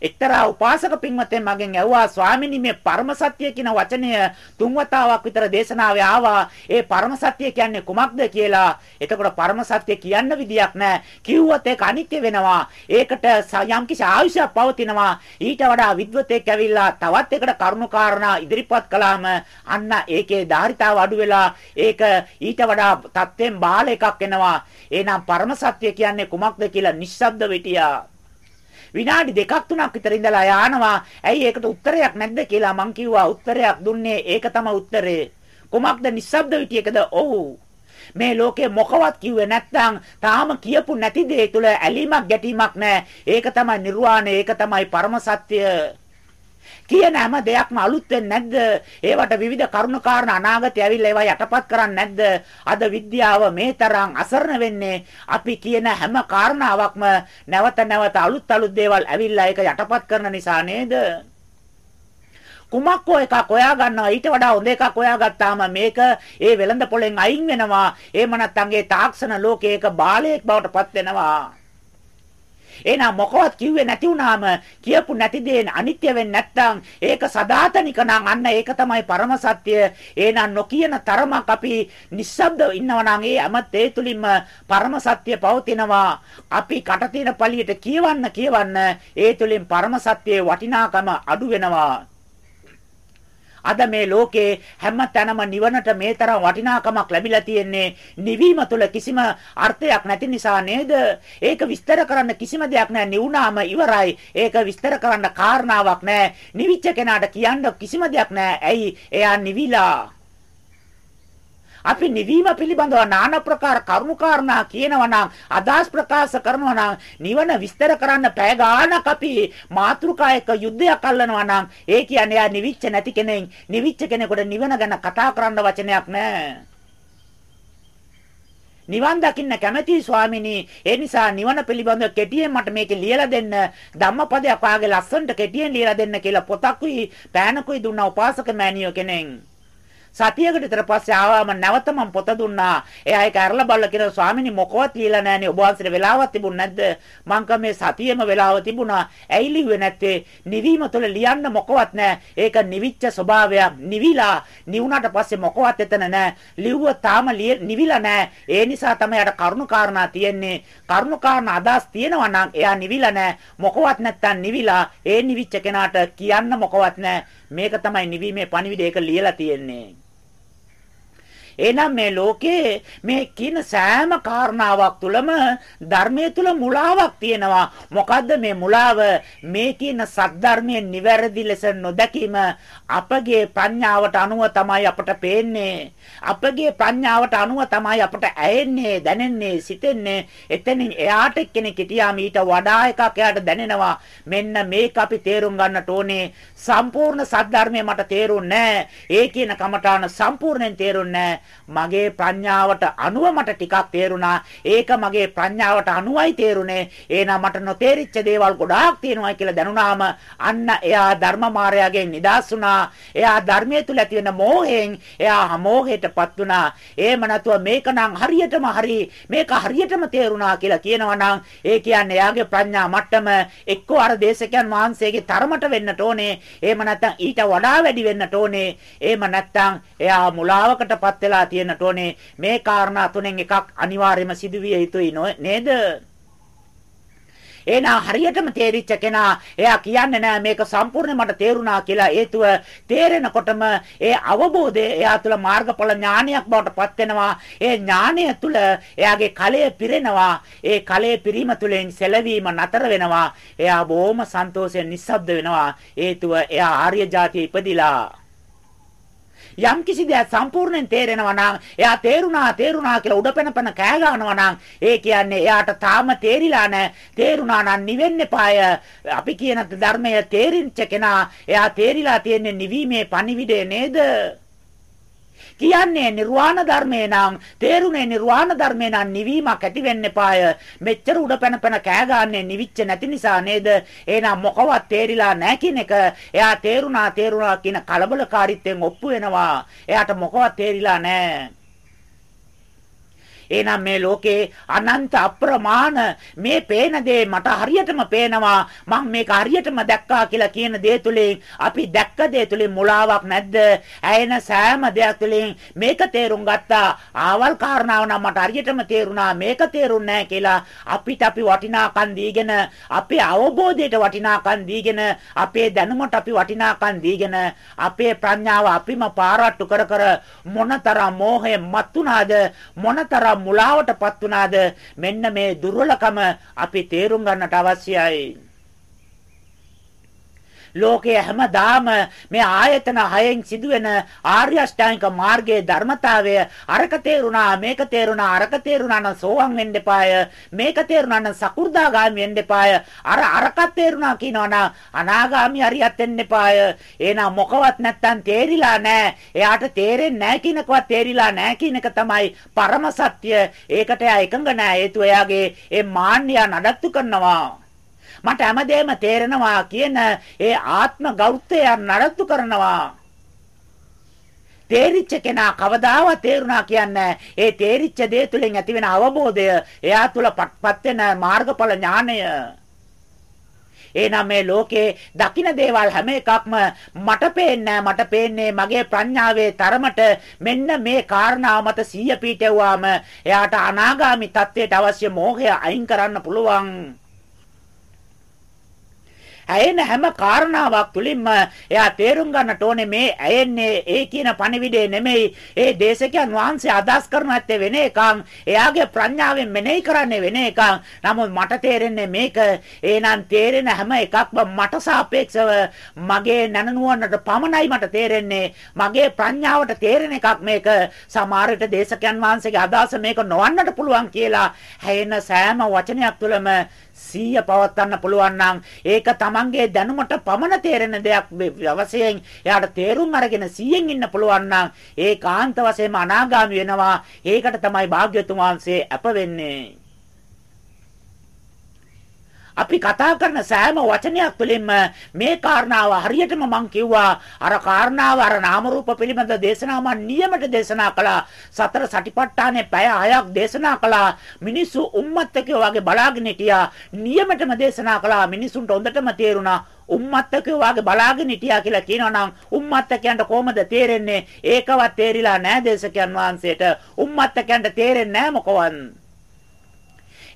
එක්තරා උපාසක පින්වතෙන් මගෙන් ඇහුවා ස්වාමිනී මේ පරම සත්‍ය කියන වචනය තුන් වතාවක් විතර දේශනාවේ ආවා. ඒ පරම සත්‍ය කියන්නේ කුමක්ද කියලා. එතකොට පරම සත්‍ය කියන්න විදියක් නැහැ. කිව්වොත් ඒක අනිත්‍ය වෙනවා. ඒකට යම්කිසි ආයුෂයක් පවතිනවා. ඊට වඩා විද්වතෙක් ඇවිල්ලා තවත් එකට කරුණාකාරණා ඉදිරිපත් කළාම අන්න ඒකේ ධාරිතාව අඩු වෙලා ඒක ඊට වඩා තත්ත්වෙන් බාල එකක් එනවා. එහෙනම් පරම සත්‍ය කියන්නේ කුමක්ද කියලා නිශ්ශබ්ද වෙටියා. විනාඩි දෙකක් තුනක් විතර ඉඳලා යනවා. ඇයි ඒකට උත්තරයක් නැද්ද කියලා මං කිව්වා උත්තරයක් දුන්නේ ඒක තමයි උත්තරේ. කුමක්ද නිශ්ශබ්ද විටියකද? ඔව්. මේ ලෝකේ මොකවත් කිව්වේ නැත්නම් තාම කියපු නැති දේ තුල ඇලීමක් ගැටීමක් නැහැ. ඒක තමයි නිර්වාණය, ඒක තමයි පරම සත්‍ය. කියන හැම දෙයක්ම අලුත් වෙන්නේ නැද්ද? ඒවට විවිධ කරුණු කාරණා අනාගතය ඇවිල්ලා ඒවා යටපත් කරන්නේ නැද්ද? අද විද්‍යාව මේ තරම් අසරණ වෙන්නේ අපි කියන හැම කාරණාවක්ම නැවත නැවත අලුත් අලුත් දේවල් ඇවිල්ලා ඒක යටපත් කරන නිසා නේද? කුමක් හෝ එකක් හොයා ගන්නවා ඊට වඩා හොඳ එකක් හොයාගත්තාම මේක ඒ වෙළඳ පොලෙන් අයින් වෙනවා එහෙම නැත්නම් ඒ තාක්ෂණ ලෝකයේ ඒක බාලයක් බවට පත් වෙනවා එහෙනම් මොකවත් කිව්වේ නැති වුනාම කියපු නැති දේ අනිත්‍ය වෙන්නේ නැත්නම් ඒක සදාතනික නම් අන්න ඒක තමයි පරම සත්‍ය. එහෙනම් නොකියන තරමක් අපි නිස්සබ්ද ඉන්නවා නම් ඒ හැමත් ඒ තුලින්ම පරම සත්‍ය පවතිනවා. අපි කට තියෙන පළියට කියවන්න කියවන්න ඒ තුලින් පරම සත්‍යයේ වටිනාකම අඩු වෙනවා. අද මේ ලෝකේ හැම තැනම නිවනට මේ තරම් වටිනාකමක් ලැබිලා තියෙන්නේ නිවීම තුළ කිසිම අර්ථයක් නැති නිසා නේද? ඒක විස්තර කරන්න කිසිම දෙයක් නැහැ. නිවුනාම ඉවරයි. ඒක විස්තර කරන්න කාරණාවක් නැහැ. නිවිච්ච කෙනාට කියන්න කිසිම දෙයක් නැහැ. ඇයි? එයා නිවිලා. අපි නිවීම පිළිබඳව নানা ප්‍රකාර කරුණු කාරණා කියනවා නම් අදහස් ප්‍රකාශ කරනවා නම් නිවන විස්තර කරන්න පැය ගාණක් අපි මාතෘකායක යුද්ධයක් අල්ලනවා නම් ඒ කියන්නේ යා නිවිච්ච නැති කෙනෙක් නිවිච්ච කෙනෙකුට නිවන ගැන කතා කරන්න වචනයක් නැහැ නිවන් දකින්න කැමැති ස්වාමිනී ඒ නිසා නිවන පිළිබඳව කෙටියෙන් මට මේක ලියලා දෙන්න ධම්මපදයක් වාගේ ලස්සනට කෙටියෙන් ලියලා දෙන්න කියලා පොතක්ුයි පෑනකුයි දුන්න උපාසක මෑණියෝ කෙනෙක්. සතියකට විතර පස්සේ ආවම නැවත මම පොත දුන්නා. එයා ඒක අරලා බලලා කියන ස්වාමිනී මොකවත් ලියලා නැහනේ. ඔබ වහන්සේට වෙලාවක් තිබුණ නැද්ද? මං කම මේ සතියෙම වෙලාව තිබුණා. ඇයි ලිව්වේ නැත්තේ? නිවීම තුළ ලියන්න මොකවත් නැහැ. ඒක නිවිච්ච ස්වභාවයක්. නිවිලා නිවුණාට පස්සේ මොකවත් එතන නැහැ. ලිව්ව තාම නිවිලා නැහැ. ඒ නිසා තමයි යට කරුණු කාරණා තියෙන්නේ. කරුණු කාරණා අදහස් තියෙනවා නම් එයා නිවිලා නැහැ. මොකවත් නැත්තම් නිවිලා ඒ නිවිච්ච කෙනාට කියන්න මොකවත් නැහැ. මේක තමයි නිවීමේ පණිවිඩය ඒක ලියලා තියෙන්නේ. එහෙනම් මේ ලෝකේ මේ කියන සෑම කාරණාවක් තුළම ධර්මයේ තුල මුලාවක් තියෙනවා. මොකද්ද මේ මුලාව? මේ කියන සද්ධර්මයේ නිවැරදි ලෙස නොදැකීම අපගේ ප්‍රඥාවට අනුව තමයි අපට පේන්නේ. අපගේ ප්‍රඥාවට අනුව තමයි අපට ඇයෙන්නේ, දැනෙන්නේ, සිතෙන්නේ. එතනින් එයාට කෙනෙක් හිටියාම ඊට වඩා එකක් එයාට දැනෙනවා. මෙන්න මේක අපි තේරුම් ගන්නට ඕනේ. සම්පූර්ණ සද්ධර්මය මට තේරුන්නේ ඒ කියන කමඨාන සම්පූර්ණයෙන් තේරුන්නේ මගේ ප්‍රඥාවට අනුව මට ටිකක් තේරුණා. ඒක මගේ ප්‍රඥාවට අනුවයි තේරුනේ. එහෙනම් මට නොතේරිච්ච දේවල් ගොඩාක් තියෙනවා කියලා දැනුණාම අන්න එයා ධර්ම මායාවෙන් නිදහස් වුණා. එයා ධර්මයේ තුල ඇති වෙන මෝහයෙන් එයා මෝහයටපත් වුණා. එහෙම නැතුව මේක නම් හරියටම හරි මේක හරියටම තේරුණා කියලා කියනවා නම් ඒ කියන්නේ එයාගේ ප්‍රඥා මට්ටම එක්කෝ අර දේශකයන් වහන්සේගේ තරමට වෙන්නට ඕනේ. එහෙම නැත්නම් ඊට වඩා වැඩි වෙන්නට ඕනේ. එහෙම නැත්නම් එයා මුලාවකටපත් වෙලා තියෙන්නට ඕනේ. මේ කාරණා තුනෙන් එකක් අනිවාර්යයෙන්ම සිදුවිය යුතුයි නේද? එහෙනම් හරියටම තේරිච්ච කෙනා එයා කියන්නේ නෑ මේක සම්පූර්ණයෙන් මට තේරුණා කියලා. හේතුව තේරෙනකොටම ඒ අවබෝධය එයා තුළ මාර්ගඵල ඥානයක් බවට පත් වෙනවා. ඒ ඥානය තුළ එයාගේ කලය පිරෙනවා. ඒ කලය පිරීම තුළින් සැලවීම නතර වෙනවා. එයා බොහොම සන්තෝෂයෙන් නිස්සබ්ද වෙනවා. හේතුව එයා ආර්ය જાතියේ ඉපදිලා. යම් කිසි දෙයක් සම්පූර්ණයෙන් තේරෙනවා නම් එයා තේරුණා තේරුණා කියලා උඩපැනපැන කෑ ගන්නවා නම් ඒ කියන්නේ එයාට තාම තේරිලා නැහැ තේරුණා නම් නිවෙන්න එපාය. අපි කියන ධර්මය තේරිච්ච කෙනා එයා තේරිලා තියෙන්නේ නිවීමේ පණිවිඩය නේද? කියන්නේ නිර්වාණ ධර්මේ නම් තේරුනේ නිර්වාණ ධර්මේ නම් නිවීමක් ඇති වෙන්න එපාය. මෙච්චර උඩ පැන පැන කෑ ගන්නනේ නිවිච්ච නැති නිසා නේද? එහෙනම් මොකවත් තේරිලා නැහැ කියන එක එයා තේරුණා තේරුණා කියන කලබලකාරීත්වයෙන් ඔප්පු වෙනවා. එයාට මොකවත් තේරිලා නැහැ. එහෙනම් මේ ලෝකේ අනන්ත අප්‍රමාණ මේ පේන දේ මට හරියටම පේනවා. මම මේක හරියටම දැක්කා කියලා කියන දේ තුලින් අපි දැක්ක දේ තුලින් මුලාවක් නැද්ද? ඇයෙන සෑම දෙයක් තුලින් මේක තේරුම් ගත්තා. ආවල් කාරණාව නම් මට හරියටම තේරුණා. මේක තේරුන්නේ කියලා අපිට අපි වටිනාකම් දීගෙන අපේ අවබෝධයට වටිනාකම් දීගෙන අපේ දැනුමට අපි වටිනාකම් දීගෙන අපේ ප්‍රඥාව අපිම පාරට්ටු කර කර මොනතරම් මෝහය මත්ුණාද මොනතරම් මුලාවටපත් වුණාද මෙන්න මේ දුර්වලකම අපි තේරුම් ගන්නට අවශ්‍යයි. ලෝකයේ හැමදාම මේ ආයතන හයෙන් සිදුවෙන ආර්ය අෂ්ටාංගික මාර්ගයේ ධර්මතාවය අරක තේරුණා මේක තේරුණා අරක තේරුණා නම් සෝවන් වෙන්න එපාය මේක තේරුණා නම් සකු르දාගාමි වෙන්න එපාය අර අරක තේරුණා කියනවනම් අනාගාමි හරියත් වෙන්න එපාය. එහෙනම් මොකවත් නැත්තම් තේරිලා නැහැ. එයාට තේරෙන්නේ නැහැ කියනකවත් තේරිලා නැහැ කියන එක තමයි පරම සත්‍ය. ඒකට එයා එකඟ නැහැ. හේතුව එයාගේ ඒ මාන්නය නඩත්තු කරනවා. මට හැමදේම තේරෙනවා කියන ඒ ආත්ම ගෞරවය නඩත්තු කරනවා. තේරිච්ච කෙනා කවදාවත් තේරුණා කියන්නේ ඒ තේරිච්ච දේ තුළින් ඇතිවෙන අවබෝධය එයා තුළ පත්පත් වෙන මාර්ගඵල ඥානය එහෙනම් මේ ලෝකේ දකින්න දේවල් හැම එකක්ම මට පේන්නේ මට පේන්නේ මගේ ප්‍රඥාවේ තරමට මෙන්න මේ කාරණාව මත සිය පීටෙව්වාම එයාට අනාගාමි තත්වයට අවශ්‍ය මෝහය අයින් කරන්න පුළුවන් ඇයෙන හැම කාරණාවක් තුලින්ම එයා තේරුම් ගන්නට ඕනේ මේ ඇයෙන්නේ ඒ කියන පණිවිඩය නෙමෙයි. ඒ දේශකයන් වහන්සේ අදහස් කරන ඇත්තේ වෙන එකක්. එයාගේ ප්‍රඥාවෙන් මෙනෙහි කරන්නේ වෙන එකක්. නමුත් මට තේරෙන්නේ මේක. එහෙනම් තේරෙන හැම එකක්ම මට සාපේක්ෂව මගේ නැනනුවන්නට පමණයි මට තේරෙන්නේ. මගේ ප්‍රඥාවට තේරෙන එකක් මේක. සමහර විට දේශකයන් වහන්සේගේ අදහස මේක නොවන්නට පුළුවන් කියලා හැයෙන සෑම වචනයක් තුළම සීය පවත්වන්න පුළුවන් නම් ඒක Tamanගේ දැනුමට පමණ තේරෙන දෙයක් වශයෙන් එයාට තේරුම් අරගෙන සීයෙන් ඉන්න පුළුවන් නම් ඒකාන්ත වශයෙන්ම අනාගාමී වෙනවා. ඒකට තමයි භාග්‍යතුන් වහන්සේ අප වෙන්නේ. අපි කතා කරන සෑම වචනයක් තුළින්ම මේ කාරණාව හරියටම මං කිව්වා. අර කාරණාව අර නාම රූප පිළිබඳ දේශනාව මම නියමට දේශනා කළා. සතර සටිපට්ඨානේ පැය 6ක් දේශනා කළා. මිනිස්සු උම්මත්තකෝ වගේ බලාගෙන හිටියා. නියමටම දේශනා කළා. මිනිසුන්ට හොඳටම තේරුණා. උම්මත්තකෝ වාගේ බලාගෙන හිටියා කියලා කියනවනම් උම්මත්තකයන්ට කොහමද තේරෙන්නේ? ඒකවත් තේරිලා නැහැ දේශකයන් වහන්සේට. උම්මත්තකයන්ට තේරෙන්නේ නැහැ මොකවත්.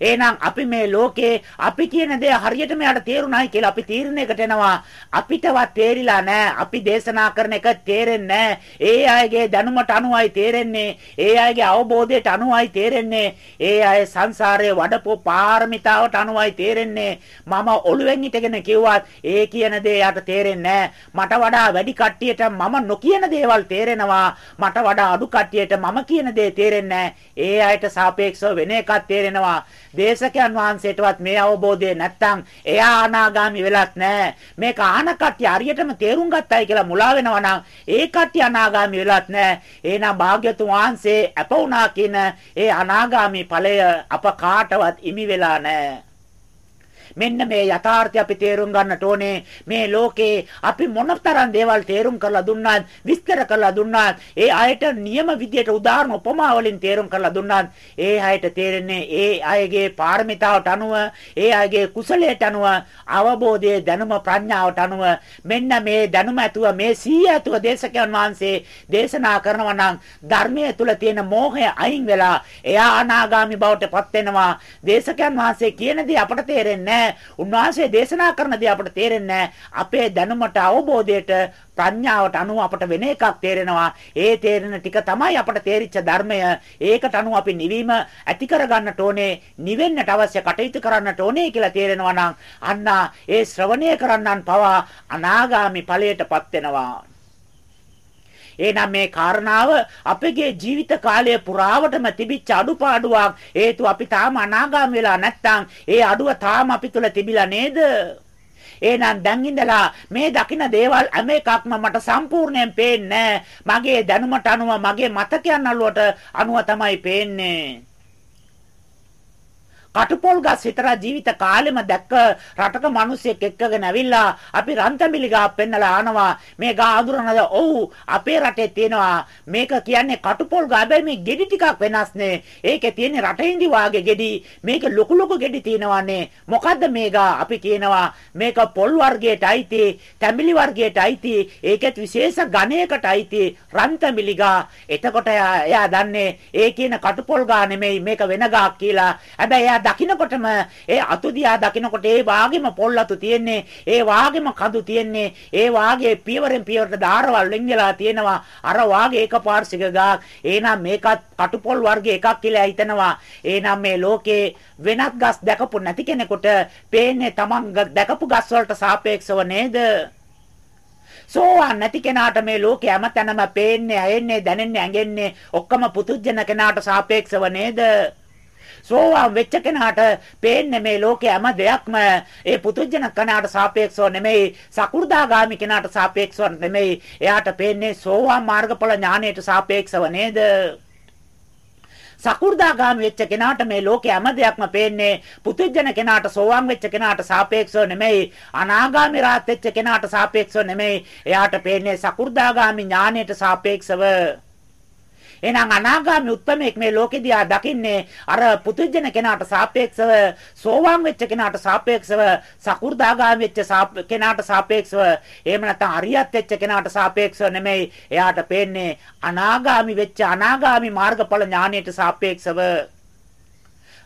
එහෙනම් අපි මේ ලෝකේ අපි කියන දේ හරියටම යාට තේරුණායි කියලා අපි තීරණයකට එනවා. අපිටවත් තේරිලා නැහැ. අපි දේශනා කරන එක තේරෙන්නේ ඒ අයගේ දැනුමට අනුවයි තේරෙන්නේ. ඒ අයගේ අවබෝධයට අනුවයි තේරෙන්නේ. ඒ අය සංසාරයේ වඩපු පාරමිතාවට අනුවයි තේරෙන්නේ. මම ඔළුවෙන් හිටගෙන කිව්වත් ඒ කියන දේ යාට තේරෙන්නේ මට වඩා වැඩි කට්ටියට මම නොකියන දේවල් තේරෙනවා. මට වඩා අඩු කට්ටියට මම කියන දේ තේරෙන්නේ ඒ අයට සාපේක්ෂව වෙන එකක් තේරෙනවා. දේශකයන් වහන්සේටවත් මේ අවබෝධය නැත්තම් එයා අනාගාමි වෙලත් නැහැ. මේක ආන කට්ටිය හරියටම තේරුම් ගත්තයි කියලා මුලා වෙනවා නම් ඒ කට්ටිය අනාගාමි වෙලත් නැහැ. එහෙනම් භාග්‍යතුන් වහන්සේ අප වුණා කියන ඒ අනාගාමි ඵලය අප කාටවත් ඉමි වෙලා නැහැ. මෙන්න මේ යථාර්ථය අපි තේරුම් ගන්නට ඕනේ. මේ ලෝකේ අපි මොනතරම් දේවල් තේරුම් කරලා දුන්නාත්, විස්තර කරලා දුන්නාත්, ඒ අයට නියම විදියට උදාහරණ උපමා වලින් තේරුම් කරලා දුන්නාත්, ඒ අයට තේරෙන්නේ ඒ අයගේ පාරමිතාවට අනුව, ඒ අයගේ කුසලයට අනුව, අවබෝධයේ දැනුම ප්‍රඥාවට අනුව මෙන්න මේ දැනුම ඇතුව මේ සීය ඇතුව දේශකයන් වහන්සේ දේශනා කරනවා නම් ධර්මයේ තුල තියෙන මෝහය අයින් වෙලා එයා අනාගාමි බවට පත් වෙනවා. දේශකයන් වහන්සේ කියන දේ අපට තේරෙන්නේ උන්වහන්සේ දේශනා කරන දේ අපට තේරෙන්නේ අපේ දැනුමට අවබෝධයට ප්‍රඥාවට අනුව අපට වෙන එකක් තේරෙනවා. ඒ තේරෙන ටික තමයි අපට තේරිච්ච ධර්මය. ඒකට අනුව අපි නිවීම ඇති කරගන්නට ඕනේ, නිවෙන්නට අවශ්‍ය කටයුතු කරන්නට ඕනේ කියලා තේරෙනවා නම් අන්න ඒ ශ්‍රවණය කරන්නන් පවා අනාගාමි ඵලයටපත් වෙනවා. එහෙනම් මේ කාරණාව අපගේ ජීවිත කාලය පුරාවටම තිබිච්ච අඩුපාඩුවක් හේතු අපි තාම අනාගාමී වෙලා නැත්නම් ඒ අඩුව තාම අපි තුල තිබිලා නේද? එහෙනම් දැන් ඉඳලා මේ දකින දේවල් හැම එකක්ම මට සම්පූර්ණයෙන් පේන්නේ මගේ දැනුමට අනුව මගේ මතකයන් අනුව තමයි පේන්නේ. කටුපොල් ගස් විතර ජීවිත කාලෙම දැක්ක රටක මිනිස්සෙක් එක්කගෙන ඇවිල්ලා අපි රන්තමිලි ගා පෙන්නලා ආනවා. මේ ගා අඳුරනද? ඔව්. අපේ රටේ තියෙනවා. මේක කියන්නේ කටුපොල් ගා. හැබැයි මේ ගෙඩි ටිකක් වෙනස්නේ ඒකේ තියෙන්නේ රටින්දි වාගේ ගෙඩි. මේක ලොකු ලොකු ගෙඩි තියෙනවානේ. මොකද්ද මේ ගා? අපි කියනවා මේක පොල් වර්ගයට අයිති තැඹිලි වර්ගයට අයිති. ඒකෙත් විශේෂ ගණයකට අයිති රන්තමිලි ගා. එතකොට එයා දන්නේ ඒ කියන කටුපොල් ගා නෙමෙයි මේක වෙන ගාක් කියලා. හැබැයි දකින්නකොටම ඒ අතු දිහා දකින්නකොට ඒ වාගේම පොල් අතු තියෙන්නේ ඒ වාගේම කඳු තියෙන්නේ ඒ වාගේ පියවරෙන් පියවරට ධාරවල් වෙන් වෙලා තියෙනවා. අර වාගේ එකපාර්ශික ගාක් එහෙනම් මේකත් කටුපොල් වර්ගයේ එකක් කියලා හිතනවා. එහෙනම් මේ ලෝකේ වෙනත් ගස් දැකපු නැති කෙනෙකුට පේන්නේ Taman දැකපු ගස් වලට සාපේක්ෂව නේද? සෝවාන් නැති කෙනාට මේ ලෝකේ හැමතැනම පේන්නේ, ඇයෙන්නේ, දැනෙන්නේ, ඇඟෙන්නේ ඔක්කොම පුතුජන කෙනාට සාපේක්ෂව නේද? සෝවාන් වෙච්ච කෙනාට පේන්නේ මේ ලෝකේ හැම දෙයක්ම ඒ පුදුජන කනාට සාපේක්ෂව නෙමෙයි සකු르දාගාමි කෙනාට සාපේක්ෂව නෙමෙයි. එයාට පේන්නේ සෝවාන් මාර්ගඵල ඥානයට සාපේක්ෂව නේද? සකු르දාගාමි වෙච්ච කෙනාට මේ ලෝකේ හැම දෙයක්ම පේන්නේ පුදුජන කෙනාට සෝවාන් වෙච්ච කෙනාට සාපේක්ෂව නෙමෙයි. අනාගාමි රාහත් වෙච්ච කෙනාට සාපේක්ෂව නෙමෙයි. එයාට පේන්නේ සකු르දාගාමි ඥානයට සාපේක්ෂව. එහෙනම් අනාගාමී උත්තමයෙක් මේ ලෝකෙදී ආ දකින්නේ අර පුදුජන කෙනාට සාපේක්ෂව සෝවාන් වෙච්ච කෙනාට සාපේක්ෂව සකු르දාගාමී වෙච්ච කෙනාට සාපේක්ෂව එහෙම නැත්නම් අරියත් වෙච්ච කෙනාට සාපේක්ෂව නෙමෙයි එයාට පේන්නේ අනාගාමී වෙච්ච අනාගාමී මාර්ගඵල ඥානයට සාපේක්ෂව.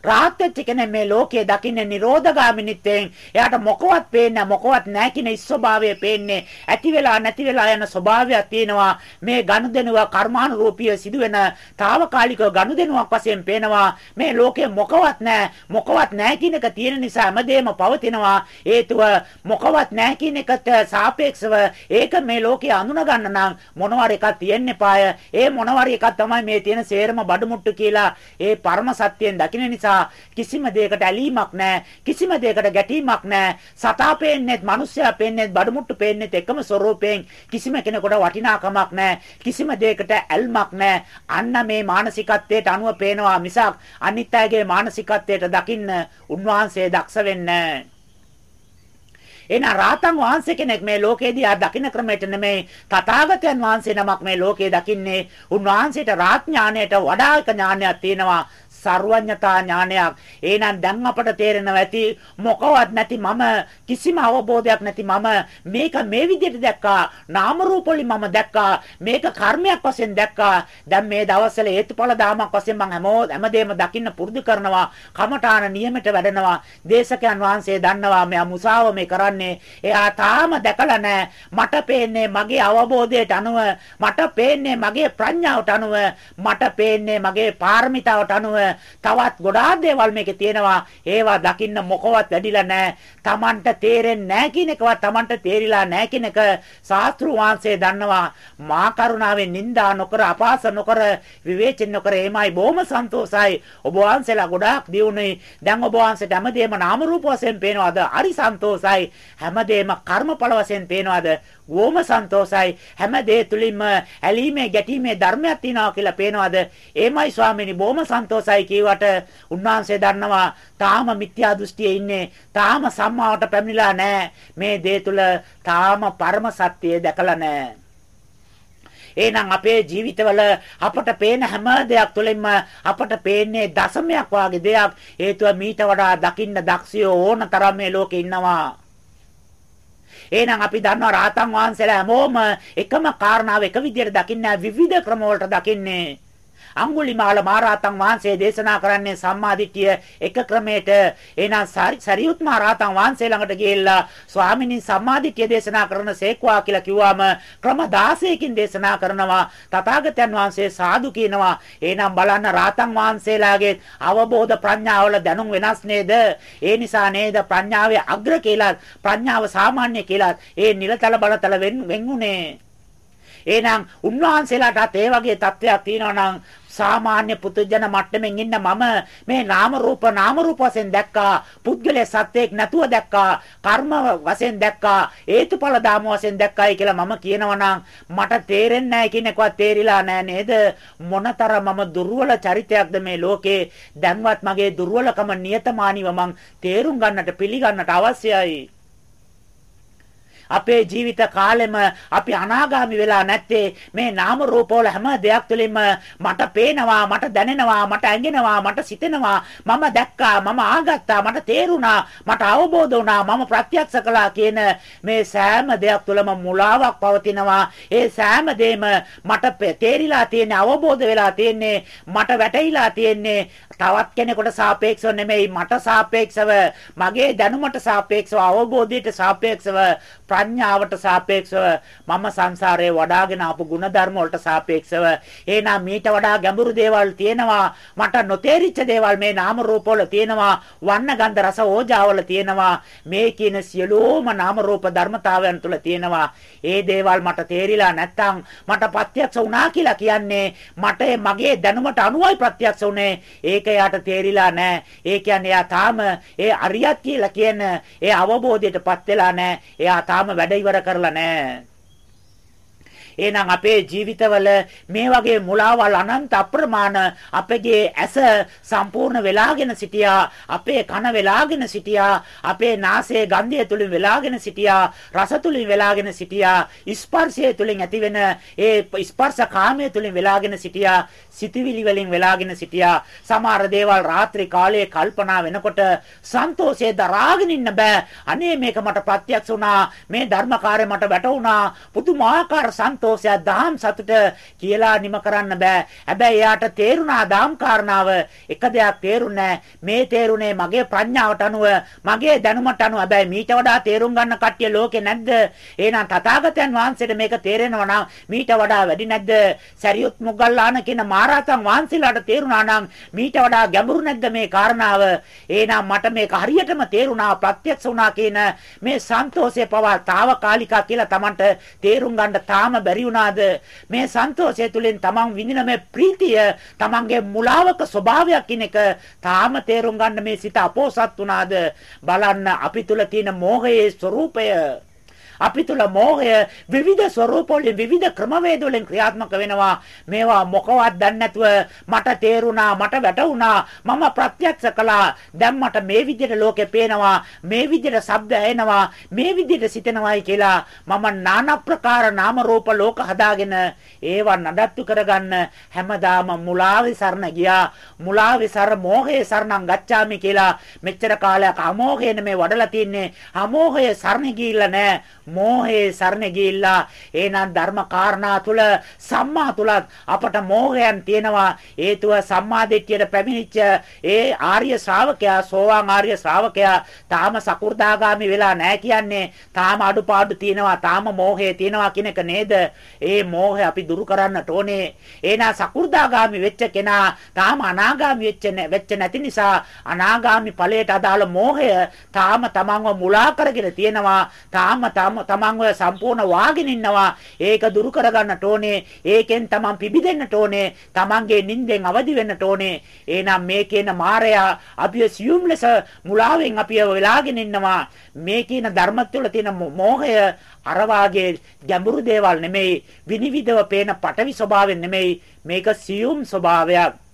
රාහත් වෙච්ච කෙනෙක් මේ ලෝකයේ දකින්නේ නිරෝධගාමිනිත්වයෙන්. එයාට මොකවත් පේන්නේ මොකවත් නැහැ කියන ස්වභාවය පේන්නේ. ඇති වෙලා නැති වෙලා යන ස්වභාවයක් තියෙනවා. මේ ගනුදෙනුව කර්මානුරූපීව සිදුවෙන తాවකාලික ගනුදෙනුවක් වශයෙන් පේනවා. මේ ලෝකයේ මොකවත් නැහැ. මොකවත් නැහැ කියන එක තියෙන නිසා හැමදේම පවතිනවා. හේතුව මොකවත් නැහැ කියන එකට සාපේක්ෂව ඒක මේ ලෝකයේ අඳුන ගන්න නම් මොනවාර එකක් තියෙන්න eBay. ඒ මොනවාර එකක් තමයි මේ තියෙන සේරම බඩමුට්ටු කියලා ඒ පරම සත්‍යයෙන් දකින්න නිසා නිසා කිසිම දෙයකට ඇලීමක් නැහැ. කිසිම දෙයකට ගැටීමක් නැහැ. සතා පේන්නේත්, මිනිස්සයා පේන්නේත්, බඩමුට්ටු පේන්නේත් එකම ස්වરૂපයෙන් කිසිම කෙනෙකුට වටිනාකමක් නැහැ. කිසිම දෙයකට ඇල්මක් නැහැ. අන්න මේ මානසිකත්වයට අනුව පේනවා මිසක් අනිත් අයගේ මානසිකත්වයට දකින්න උන්වහන්සේ දක්ෂ වෙන්නේ නැහැ. එහෙනම් රාතන් වහන්සේ කෙනෙක් මේ ලෝකේදී ආ දකින්න ක්‍රමයට නෙමෙයි තථාගතයන් වහන්සේ නමක් මේ ලෝකේ දකින්නේ. උන්වහන්සේට රාත් ඥාණයට වඩා එක ඥානයක් තියෙනවා. සර්වඥතා ඥානයක්. එහෙනම් දැන් අපට තේරෙනවා ඇති මොකවත් නැති මම කිසිම අවබෝධයක් නැති මම මේක මේ විදිහට දැක්කා. නාම රූප මම දැක්කා. මේක කර්මයක් වශයෙන් දැක්කා. දැන් මේ දවස්වල හේතුඵල දාමක් වශයෙන් මම හැමෝ හැමදේම දකින්න පුරුදු කරනවා. කමඨාන නියමයට වැඩනවා. දේශකයන් වහන්සේ දන්නවා මෙයා මුසාව මේ කරන්නේ. එයා තාම දැකලා නැහැ. මට පේන්නේ මගේ අවබෝධයට අනුව මට පේන්නේ මගේ ප්‍රඥාවට අනුව මට පේන්නේ මගේ පාරමිතාවට අනුව තවත් ගොඩාක් දේවල් මේකේ තියෙනවා. ඒවා දකින්න මොකවත් වැඩිලා නැහැ. Tamanට තේරෙන්නේ නැහැ කියන එකවත් Tamanට තේරිලා නැහැ කියන එක ශාස්ත්‍රු වහන්සේ දන්නවා. මා කරුණාවෙන් නිନ୍ଦා නොකර අපාස නොකර විවේචන නොකර එමයි බොහොම සන්තෝසයි. ඔබ වහන්සේලා ගොඩාක් දියුණුයි. දැන් ඔබ වහන්සේට හැමදේම නාම රූප වශයෙන් පේනවාද? හරි සන්තෝසයි. හැමදේම කර්මඵල වශයෙන් පේනවාද? බොහොම සන්තෝසයි. හැම දේ තුලින්ම ඇලීමේ ගැටීමේ ධර්මයක් තියෙනවා කියලා පේනවාද? එමයි ස්වාමීනි බොහොම සන්තෝසයි කියවට උන්වහන්සේ දන්නවා තාම මිත්‍යා දෘෂ්ටියේ ඉන්නේ. තාම සම්මාවට පැමිණිලා නැහැ. මේ දේ තුල තාම පරම සත්‍යය දැකලා නැහැ. එහෙනම් අපේ ජීවිතවල අපට පේන හැම දෙයක් තුළින්ම අපට පේන්නේ දශමයක් වාගේ දෙයක් හේතුව මීට වඩා දකින්න දක්ෂයෝ ඕන තරම් මේ ලෝකේ ඉන්නවා එහෙනම් අපි දන්නවා රාතන් වහන්සේලා හැමෝම එකම කාරණාව එක විදිහට දකින්නේ විවිධ ක්‍රම වලට දකින්නේ. අඟුලිමාල මහරහතන් වහන්සේ දේශනා කරන්නේ සම්මාදිට්ඨිය එක ක්‍රමයට. එහෙනම් සරියුත් මහරහතන් වහන්සේ ළඟට ගිහිල්ලා ස්වාමිනී සම්මාදිට්ඨිය දේශනා කරන සේක්වා කියලා කිව්වම ක්‍රම 16කින් දේශනා කරනවා. තථාගතයන් වහන්සේ සාදු කියනවා. එහෙනම් බලන්න රහතන් වහන්සේලාගේ අවබෝධ ප්‍රඥාවල දැනුම් වෙනස් නේද? ඒ නිසා නේද ප්‍රඥාවේ අග්‍ර කියලා ප්‍රඥාව සාමාන්‍ය කියලා ඒ නිලතල බලතල වෙන්ුනේ එහෙනම් උන්වහන්සේලාටත් ඒ වගේ තත්ත්වයක් තියෙනවා නම් සාමාන්‍ය පුදුජන මට්ටමින් ඉන්න මම මේ නාම රූප නාම රූප වශයෙන් දැක්කා. පුද්ගලයේ සත්‍යයක් නැතුව දැක්කා. කර්ම වශයෙන් දැක්කා. හේතුඵල ධාම වශයෙන් දැක්කයි කියලා මම කියනවා මට තේරෙන්නේ නැහැ කියන එකවත් තේරිලා නැහැ නේද? මොනතරම් මම දුර්වල චරිතයක්ද මේ ලෝකේ? දැන්වත් මගේ දුර්වලකම නියතමානීව මං තේරුම් ගන්නට පිළිගන්නට අවශ්‍යයි. අපේ ජීවිත කාලෙම අපි අනාගාමි වෙලා නැත්තේ මේ නාම රූප වල හැම දෙයක් තුළින්ම මට පේනවා මට දැනෙනවා මට ඇඟෙනවා මට සිතෙනවා මම දැක්කා මම ආගත්තා මට තේරුණා මට අවබෝධ වුණා මම ප්‍රත්‍යක්ෂ කළා කියන මේ සෑම දෙයක් තුළම මුලාවක් පවතිනවා. ඒ සෑම දෙයක්ම මට තේරිලා තියෙන අවබෝධ වෙලා තියෙන්නේ මට වැටහිලා තියෙන්නේ තවත් කෙනෙකුට සාපේක්ෂව නෙමෙයි මට සාපේක්ෂව මගේ දැනුමට සාපේක්ෂව අවබෝධයට සාපේක්ෂව ප්‍රඥාවට සාපේක්ෂව මම සංසාරේ වඩාගෙන ආපු ಗುಣධර්ම වලට සාපේක්ෂව. එහෙනම් මීට වඩා ගැඹුරු දේවල් තියෙනවා. මට නොතේරිච්ච දේවල් මේ නාම රූප වල තියෙනවා. වන්න ගන්ධ රස ඕජාවල තියෙනවා. මේ කියන සියලුම නාම රූප ධර්මතාවයන් තුල තියෙනවා. ඒ දේවල් මට තේරිලා නැත්තම් මට ප්‍රත්‍යක්ෂ වුණා කියලා කියන්නේ මට මගේ දැනුමට අනුවයි ප්‍රත්‍යක්ෂ වුනේ ඒක යාට තේරිලා නැහැ ඒ කියන්නේ එයා තාම ඒ අරියත් කියලා කියන ඒ අවබෝධයටපත් වෙලා නැහැ එයා තාම තාම වැඩ ඉවර කරලා නැහැ. එහෙනම් අපේ ජීවිතවල මේ වගේ මුලාවල් අනන්ත අප්‍රමාණ අපගේ ඇස සම්පූර්ණ වෙලාගෙන සිටියා අපේ කන වෙලාගෙන සිටියා අපේ නාසයේ ගන්ධය තුලින් වෙලාගෙන සිටියා රස තුලින් වෙලාගෙන සිටියා ස්පර්ශය තුලින් ඇතිවෙන ඒ ස්පර්ශ කාමයේ තුලින් වෙලාගෙන සිටියා සිතවිලි වලින් වෙලාගෙන සිටියා. සමහර දේවල් රාත්‍රී කාලයේ කල්පනා වෙනකොට සන්තෝෂයේ දරාගෙන ඉන්න බෑ. අනේ මේක මට ප්‍රත්‍යක්ෂ වුණා. මේ ධර්මකාරය මට වැටුණා. පුදුමාකාර සන්තෝෂ සන්තෝෂය දහම් සතුට කියලා නිම කරන්න බෑ. හැබැයි එයාට තේරුණා දහම් කාරණාව එක දෙයක් තේරුණේ මේ තේරුණේ මගේ ප්‍රඥාවට අනුව මගේ දැනුමට අනුව. හැබැයි මීට වඩා තේරුම් ගන්න කට්ටිය ලෝකේ නැද්ද? එහෙනම් තථාගතයන් වහන්සේට මේක තේරෙනවා නම් මීට වඩා වැඩි නැද්ද? සරියුත් මුගල්ලාන කියන මහරහතන් වහන්සේලාට තේරුණා නම් මීට වඩා ගැඹුරු නැද්ද මේ කාරණාව? එහෙනම් මට මේක හරියටම තේරුණා ප්‍රත්‍යක්ෂ වුණා කියන මේ සන්තෝෂය පවා తాවකාලිකා කියලා Tamanට තේරුම් ගන්න තාම බැරි බැරි වුණාද? මේ සන්තෝෂය තුළින් තමන් විඳින මේ ප්‍රීතිය තමන්ගේ මුලාවක ස්වභාවයක් කියන එක තාම තේරුම් ගන්න මේ සිත අපෝසත් වුණාද? බලන්න අපි තුල තියෙන මෝහයේ ස්වરૂපය අපි තුල මෝහය විවිධ ස්වරූප වලින් විවිධ ක්‍රමවේද වලින් ක්‍රියාත්මක වෙනවා. මේවා මොකවත් දන්නේ නැතුව මට තේරුණා, මට වැටුණා, මම ප්‍රත්‍යක්ෂ කළා. දැන් මට මේ විදිහට ලෝකේ පේනවා, මේ විදිහට ශබ්ද ඇහෙනවා, මේ විදිහට සිතෙනවායි කියලා මම নানা ප්‍රකාර නාම රූප ලෝක හදාගෙන ඒවා නඩත්තු කරගන්න හැමදාම මුලාවේ සරණ ගියා. මුලාවේ සර මෝහයේ සරණං ගච්ඡාමි කියලා මෙච්චර කාලයක් අමෝහයෙන් මේ වඩලා තින්නේ. අමෝහයේ සරණ ගිහිල්ලා නැහැ. මෝහයේ සරණ ගිහිල්ලා එහෙනම් ධර්ම කාරණා තුල සම්මා තුලත් අපට මෝහයන් තියෙනවා. හේතුව සම්මා දිට්ඨියට පැමිණිච්ච ඒ ආර්ය ශ්‍රාවකයා සෝවාන් ආර්ය ශ්‍රාවකයා තාම සකු르දාගාමි වෙලා නැහැ කියන්නේ. තාම අඩුපාඩු තියෙනවා. තාම මෝහය තියෙනවා කියන එක නේද? ඒ මෝහය අපි දුරු කරන්නට ඕනේ. එහෙනම් සකු르දාගාමි වෙච්ච කෙනා තාම අනාගාමි වෙච්ච වෙච්ච නැති නිසා අනාගාමි ඵලයට අදාළ මෝහය තාම තමන්ව මුලා කරගෙන තියෙනවා. තාම තමන්ව සම්පූර්ණ වාගෙන ඉන්නවා. ඒක දුරු කරගන්නට ඕනේ. ඒකෙන් තමන් පිබිදෙන්නට ඕනේ. තමන්ගේ නිින්දෙන් අවදි වෙන්නට ඕනේ. එහෙනම් මේ කියන මායя අපිව සියුම් ලෙස මුලාවෙන් අපිව වෙලාගෙන ඉන්නවා. මේ කියන ධර්ම තුළ තියෙන මෝහය අර වාගේ ගැඹුරු දේවල් නෙමෙයි විනිවිදව පේන පටවි ස්වභාවයෙන් නෙමෙයි මේක සියුම් ස්වභාවයක්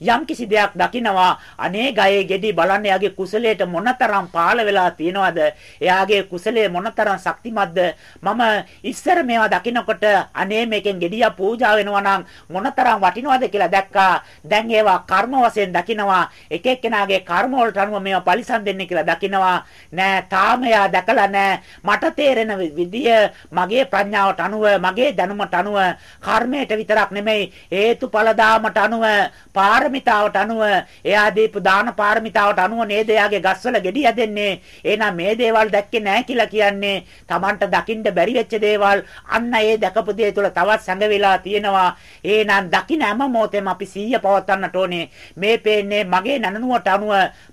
යම් කිසි දෙයක් දකිනවා අනේ ගයේ ගෙඩි බලන්න එයාගේ කුසලයට මොනතරම් පාළ වෙලා තියෙනවද? එයාගේ කුසලයේ මොනතරම් ශක්තිමත්ද? මම ඉස්සර මේවා දකිනකොට අනේ මේකෙන් ගෙඩිය පූජා වෙනවා නම් මොනතරම් වටිනවද කියලා දැක්කා. දැන් ඒවා කර්ම වශයෙන් දකිනවා. එක එක්කෙනාගේ කර්ම වලට අනුව මේවා පරිසම් දෙන්නේ කියලා දකිනවා. නෑ තාම එයා දැකලා නෑ. මට තේරෙන විදිය මගේ ප්‍රඥාවට අනුව මගේ දැනුමට අනුව කර්මයට විතරක් නෙමෙයි හේතුඵල දාමට අනුව පාර පාරමිතාවට අනුව එයා දීපු දාන පාරමිතාවට අනුව නේද එයාගේ ගස්වල ගෙඩි හැදෙන්නේ. එහෙනම් මේ දේවල් දැක්කේ නැහැ කියලා කියන්නේ Tamanට දකින්න බැරි වෙච්ච දේවල් අන්න ඒ දැකපු දේ තුළ තවත් සැඟවිලා තියෙනවා. එහෙනම් දකින්න හැම මොහොතෙම අපි සීය පවත්වන්නට ඕනේ. මේ පේන්නේ මගේ නනනුවට අනුව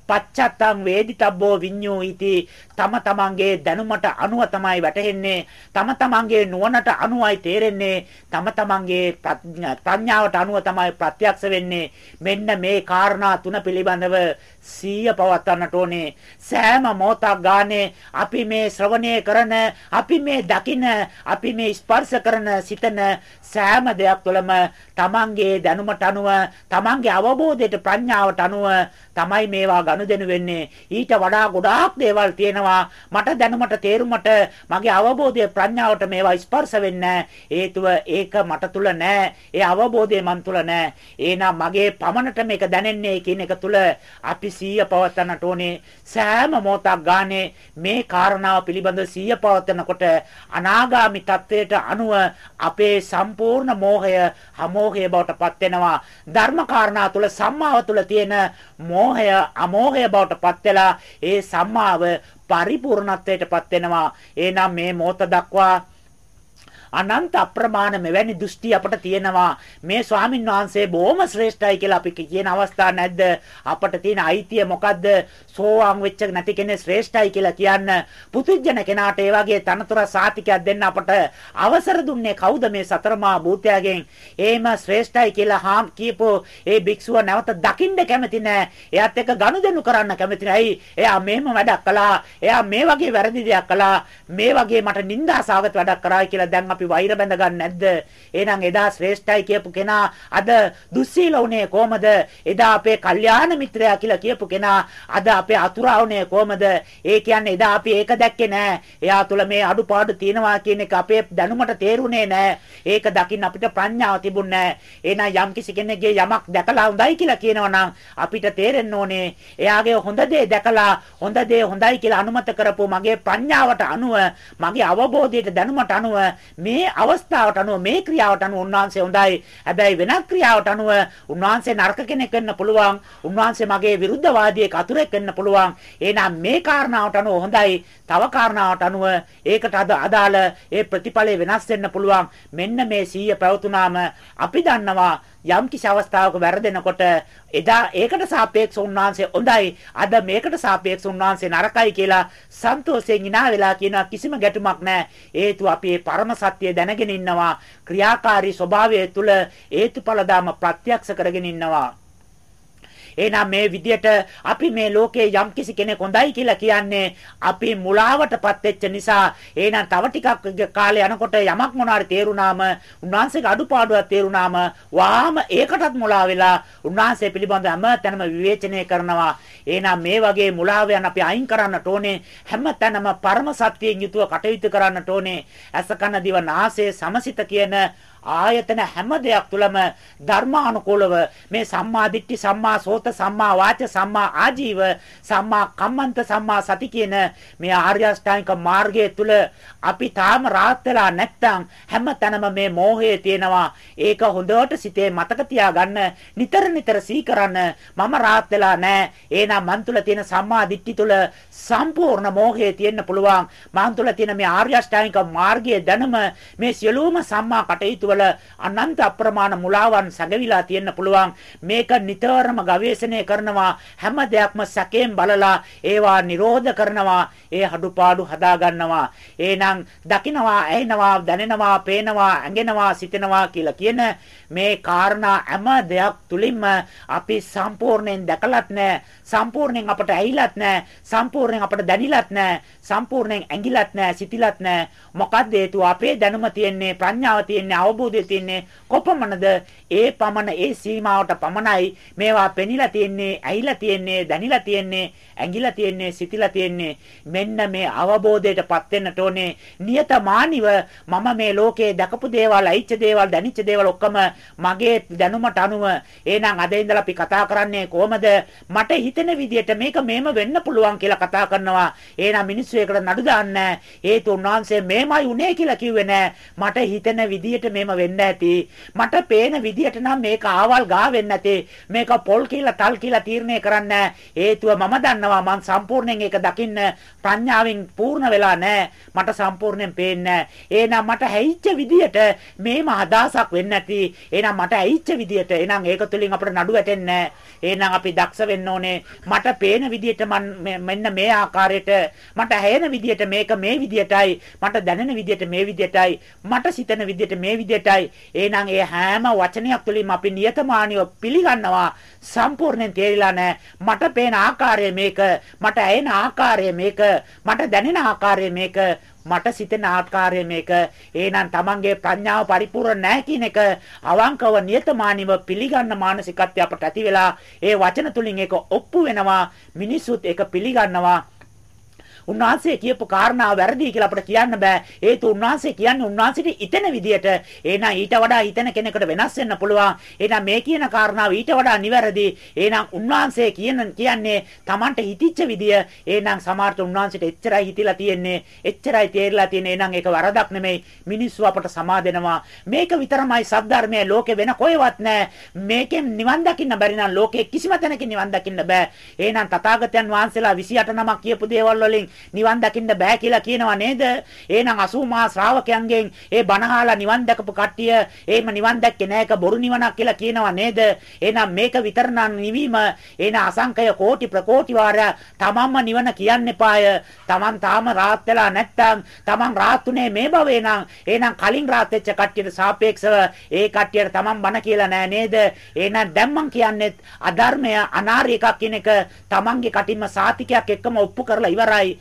පච්චත්තං වේදිතබ්බෝ විඤ්ඤෝ ඉති තම තමන්ගේ දැනුමට අනුව තමයි වැටහෙන්නේ. තම තමන්ගේ නුවණට අනුවයි තේරෙන්නේ. තම තමන්ගේ ප්‍රඥාවට අනුව තමයි ප්‍රත්‍යක්ෂ වෙන්නේ. මෙන්න මේ කාරණා තුන පිළිබඳව සීය පවත්වන්නට ඕනේ. සෑම මොහොතක් ගානේ අපි මේ ශ්‍රවණය කරන අපි මේ දකින අපි මේ ස්පර්ශ කරන සිතන සෑම දෙයක් තුළම තමන්ගේ දැනුමට අනුව තමන්ගේ අවබෝධයට ප්‍රඥාවට අනුව තමයි මේවා ගනුදෙනු වෙන්නේ. ඊට වඩා ගොඩාක් දේවල් තියෙනවා. මට දැනුමට තේරුමට මගේ අවබෝධය ප්‍රඥාවට මේවා ස්පර්ශ වෙන්නේ හේතුව ඒක මට තුල නෑ ඒ අවබෝධය මන් තුල නෑ එහෙනම් මගේ පමණට මේක දැනෙන්නේ කියන එක තුල අපි සීය පවත්වන්නට ඕනේ. සෑම මොහොතක් ගානේ මේ කාරණාව පිළිබඳ සීය පවත්වනකොට අනාගාමි තත්වයට අනුව අපේ සම්පූර්ණ මෝහය අමෝහය බවට පත් වෙනවා. ධර්ම කාරණා තුල සම්මාව තුල තියෙන මෝහය අමෝහය බවට පත් වෙලා ඒ සම්මාව පරිපූර්ණත්වයට පත් වෙනවා. එහෙනම් මේ මොහොත දක්වා අනන්ත අප්‍රමාණ මෙවැනි දෘෂ්ටි අපට තියෙනවා. මේ ස්වාමින් වහන්සේ බොහොම ශ්‍රේෂ්ඨයි කියලා අපි කියන අවස්ථා නැද්ද? අපට තියෙන අයිතිය මොකද්ද? සෝවාන් වෙච්ච නැති කෙනෙක් ශ්‍රේෂ්ඨයි කියලා කියන්න. පුදුජන කෙනාට ඒ වගේ තනතුර සාතිකයක් දෙන්න අපට අවසර දුන්නේ කවුද මේ සතරමා භූතයාගෙන්? එහෙම ශ්‍රේෂ්ඨයි කියලා හාම් කියපෝ. ඒ භික්ෂුව නැවත දකින්න කැමති නෑ. එයාත් එක්ක ගනුදෙනු කරන්න කැමති නෑ. එයා මෙහෙම වැඩක් කළා. එයා මේ වගේ වැරදි දෙයක් කළා. මේ වගේ මට නිന്ദාසාගත වැඩක් කරා කියලා දැන් අපි වෛර බැඳ ගන්න නැද්ද? එහෙනම් එදා ශ්‍රේෂ්ඨයි කියපු කෙනා අද දුස්සීල උනේ කොහමද? එදා අපේ කල්යාණ මිත්‍රයා කියලා කියපු කෙනා අද අපේ අතුරා උනේ කොහමද? ඒ කියන්නේ එදා අපි ඒක දැක්කේ නෑ. එයා තුල මේ අඩුපාඩු තියෙනවා කියන එක අපේ දැනුමට තේරුනේ නෑ. ඒක දකින්න අපිට ප්‍රඥාව තිබුණේ නෑ. එහෙනම් යම් කිසි කෙනෙක්ගේ යමක් දැකලා හොඳයි කියලා කියනවා නම් අපිට තේරෙන්න ඕනේ එයාගේ හොඳ දේ දැකලා හොඳ දේ හොඳයි කියලා අනුමත කරපු මගේ ප්‍රඥාවට අනුව මගේ අවබෝධයට දැනුමට අනුව මේ අවස්ථාවට අනුව මේ ක්‍රියාවට අනුව උන්වහන්සේ හොඳයි. හැබැයි වෙනත් ක්‍රියාවට අනුව උන්වහන්සේ නරක කෙනෙක් වෙන්න පුළුවන්. උන්වහන්සේ මගේ විරුද්ධවාදියෙක් අතුරෙක් වෙන්න පුළුවන්. එහෙනම් මේ කාරණාවට අනුව හොඳයි. තව කාරණාවට අනුව ඒකට අදාළ ඒ ප්‍රතිඵලය වෙනස් වෙන්න පුළුවන්. මෙන්න මේ සීය පැවතුනාම අපි දන්නවා යම් කිසි අවස්ථාවක වැරදෙනකොට එදා ඒකට සාපේක්ෂව උන්වහන්සේ හොඳයි. අද මේකට සාපේක්ෂව උන්වහන්සේ නරකයි කියලා සන්තෝෂයෙන් ඉනා වෙලා කියනවා. කිසිම ගැටුමක් නැහැ. හේතුව අපි මේ පරම සත්‍ය දැනගෙන ඉන්නවා. ක්‍රියාකාරී ස්වභාවය තුළ හේතුඵල දාම ප්‍රත්‍යක්ෂ කරගෙන ඉන්නවා. එහෙනම් මේ විදියට අපි මේ ලෝකේ යම්කිසි කෙනෙක් හොඳයි කියලා කියන්නේ අපි මුලාවටපත් වෙච්ච නිසා එහෙනම් තව ටිකක් කාලේ යනකොට යමක් මොනාරි තේරුණාම උන්වහන්සේගේ අඩුපාඩුවක් තේරුණාම වාම ඒකටත් මුලා වෙලා උන්වහන්සේ පිළිබඳ හැම තැනම විවේචනය කරනවා. එහෙනම් මේ වගේ මුලාවයන් අපි අයින් කරන්නට ඕනේ. හැම තැනම පරම සත්‍යයෙන් යුතුව කටයුතු කරන්නට ඕනේ. අස කන දිව නාසය සමසිත කියන ආයතන හැම දෙයක් තුළම ධර්මානුකූලව මේ සම්මා දිට්ඨි සම්මා සෝත සම්මා වාච සම්මා ආජීව සම්මා කම්මන්ත සම්මා සති කියන මේ ආර්ය අෂ්ටාංගික මාර්ගය තුළ අපි තාම රාත් වෙලා නැත්තම් හැම තැනම මේ මෝහය තියෙනවා. ඒක හොඳට සිතේ මතක තියාගන්න නිතර නිතර සීකරන්න මම රාත් වෙලා නැහැ. එහෙනම් මන් තුළ තියෙන සම්මා දිට්ඨි තුළ සම්පූර්ණ මෝහය තියෙන්න පුළුවන්. මන් තුළ තියෙන මේ ආර්ය අෂ්ටාංගික මාර්ගයේ දැනුම මේ සියලුම සම්මා කටයුතු වල අනන්ත අප්‍රමාණ මුලාවන් සැඟවිලා තියෙන්න පුළුවන්. මේක නිතරම ගවේෂණය කරනවා. හැම දෙයක්ම සැකයෙන් බලලා ඒවා නිරෝධ කරනවා. ඒ හඩුපාඩු හදා ගන්නවා. එහෙනම් දකිනවා, ඇහෙනවා, දැනෙනවා, පේනවා, ඇඟෙනවා, සිතෙනවා කියලා කියන මේ කාරණා හැම දෙයක් තුලින්ම අපි සම්පූර්ණයෙන් දැකලත් නැහැ. සම්පූර්ණයෙන් අපට ඇහිලත් නැහැ. සම්පූර්ණයෙන් අපට දැනිලත් නැහැ. සම්පූර්ණයෙන් ඇඟිලත් නැහැ, සිතිලත් නැහැ. මොකක්ද හේතුව අපේ දැනුම තියෙන්නේ ප්‍රඥාව තියෙන්නේ අවබෝධය තියෙන්නේ කොපමණද? ඒ පමණ ඒ සීමාවට පමණයි. මේවා පෙනිලා තියෙන්නේ ඇහිලා තියෙන්නේ දැනිලා තියෙන්නේ ඇඟිලා තියෙන්නේ සිතිලා තියෙන්නේ. මෙන්න මේ අවබෝධයටපත් වෙන්නට ඕනේ. නියතමානිව මම මේ ලෝකේ දැකපු දේවල් අයිච්ච දේවල් දැනිච්ච දේවල් ඔක්කොම මගේ දැනුමට අනුව. එහෙනම් අද ඉඳලා අපි කතා කරන්නේ කොහමද? මට හිතෙන විදිහට මේක මේම වෙන්න පුළුවන් කියලා කතා කරනවා. එහෙනම් මිනිස්සු ඒකට නඩු දාන්න. හේතු උන්වහන්සේ මේමයි උනේ කියලා කිව්වේ නෑ. මට හිතෙන විදිහට මේම වෙන්න ඇති මට පේන විදිහට නම් මේක ආවල් ගා වෙන්න ඇති මේක පොල් කියලා තල් කියලා තීරණය කරන්න හේතුව මම දන්නවා දන්නවා මං සම්පූර්ණයෙන් ඒක දකින්න ප්‍රඥාවෙන් පූර්ණ වෙලා නැහැ. මට සම්පූර්ණයෙන් පේන්නේ එහෙනම් මට හැයිච්ච විදියට මේම අදහසක් වෙන්නේ නැති. එහෙනම් මට ඇයිච්ච විදියට එහෙනම් ඒක තුලින් අපිට නඩු වැටෙන්නේ එහෙනම් අපි දක්ෂ වෙන්න ඕනේ. මට පේන විදියට මෙන්න මේ ආකාරයට මට හැයෙන විදියට මේක මේ විදියටයි. මට දැනෙන විදියට මේ විදියටයි. මට සිතෙන විදියට මේ විදියටයි. එහෙනම් ඒ හැම වචනයක් තුලින්ම අපි නියතමානීව පිළිගන්නවා. සම්පූර්ණයෙන් තේරිලා නැහැ. මට පේන ආකාරය මේක, මට ඇයෙන ආකාරය මේක, මට දැනෙන ආකාරය මේක, මට සිතෙන ආකාරය මේක. එහෙනම් Tamange ප්‍රඥාව පරිපූර්ණ නැහැ කියන එක අවංකව නියතමානීව පිළිගන්න මානසිකත්වය අපට ඇති වෙලා ඒ වචන තුලින් ඒක ඔප්පු වෙනවා. මිනිසුත් ඒක පිළිගන්නවා. උන්වහන්සේ කියපු කාරණා වැරදි කියලා අපිට කියන්න බෑ. හේතු උන්වහන්සේ කියන්නේ උන්වහන්සේට ඉතන විදියට. එහෙනම් ඊට වඩා ඉතන කෙනෙකුට වෙනස් වෙන්න පුළුවන්. එහෙනම් මේ කියන කාරණාව ඊට වඩා නිවැරදි. එහෙනම් උන්වහන්සේ කියන කියන්නේ Tamanට හිතිච්ච විදිය. එහෙනම් සමහරට උන්වහන්සේට එච්චරයි හිතිලා තියෙන්නේ. එච්චරයි තේරිලා තියෙන්නේ. එහෙනම් ඒක වරදක් නෙමෙයි. මිනිස්සු අපට සමා දෙනවා. මේක විතරමයි සද්ධර්මයේ ලෝකේ වෙන කොහෙවත් නැහැ. මේකෙන් නිවන් දකින්න බැරි නම් ලෝකේ කිසිම තැනකින් නිවන් දකින්න බෑ. එහෙනම් තථාගතයන් වහන්සේලා 28 නමක් කියපු දේවල් වලින් නිවන් දකින්න බෑ කියලා කියනවා නේද? එහෙනම් 80 මහා ශ්‍රාවකයන්ගෙන් ඒ බණහාලා නිවන් දැකපු කට්ටිය එහෙම නිවන් දැක්කේ නෑක බොරු නිවනක් කියලා කියනවා නේද? එහෙනම් මේක විතර නම් නිවීම එහෙනම් අසංකය කෝටි ප්‍රකෝටි වාරය තමන්ම නිවන කියන්න එපාය. තමන් තාම රාත් වෙලා නැත්තම් තමන් රාත්ුනේ මේ භවේ නම් එහෙනම් කලින් රාත් වෙච්ච කට්ටියට සාපේක්ෂව ඒ කට්ටියට තමන් බණ කියලා නෑ නේද? එහෙනම් දැන් මං කියන්නේත් අධර්මය අනාර්ය එකක් කියන එක තමන්ගේ කටින්ම සාතිකයක් එක්කම ඔප්පු කරලා ඉවරයි.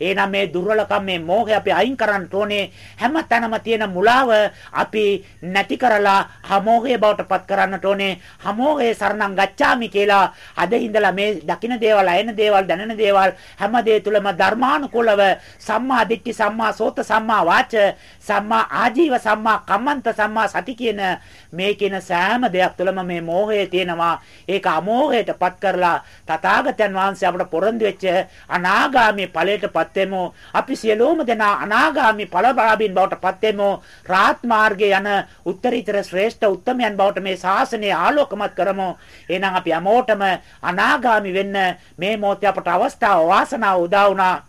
එහෙනම් මේ දුර්වලකම් මේ මෝහය අපි අයින් කරන්න ඕනේ. හැම තැනම තියෙන මුලාව අපි නැති කරලා හමෝහය බවට පත් කරන්නට ඕනේ. හමෝහය සරණං ගච්ඡාමි කියලා අද ඉඳලා මේ දකින දේවල්, අයන දේවල්, දැනෙන දේවල් හැම දේ තුළම ධර්මානුකූලව සම්මා දිට්ඨි, සම්මා සෝත, සම්මා වාච, සම්මා ආජීව, සම්මා කම්මන්ත, සම්මා සති කියන මේ කියන සෑම දෙයක් තුළම මේ මෝහය තියෙනවා. ඒක අමෝහයට පත් කරලා තථාගතයන් වහන්සේ අපට පොරොන්දු වෙච්ච අනාගාමී ඵලයටපත් වෙමු. අපි සියලුම දෙනා අනාගාමි ඵලබාබින් බවට පත් වෙමු. රාත් මාර්ගයේ යන උත්තරීතර ශ්‍රේෂ්ඨ උත්තමයන් බවට මේ ශාසනය ආලෝකමත් කරමු. එහෙනම් අපි හැමෝටම අනාගාමි වෙන්න මේ මොහොතේ අපට අවස්ථාව වාසනාව උදා වුණා.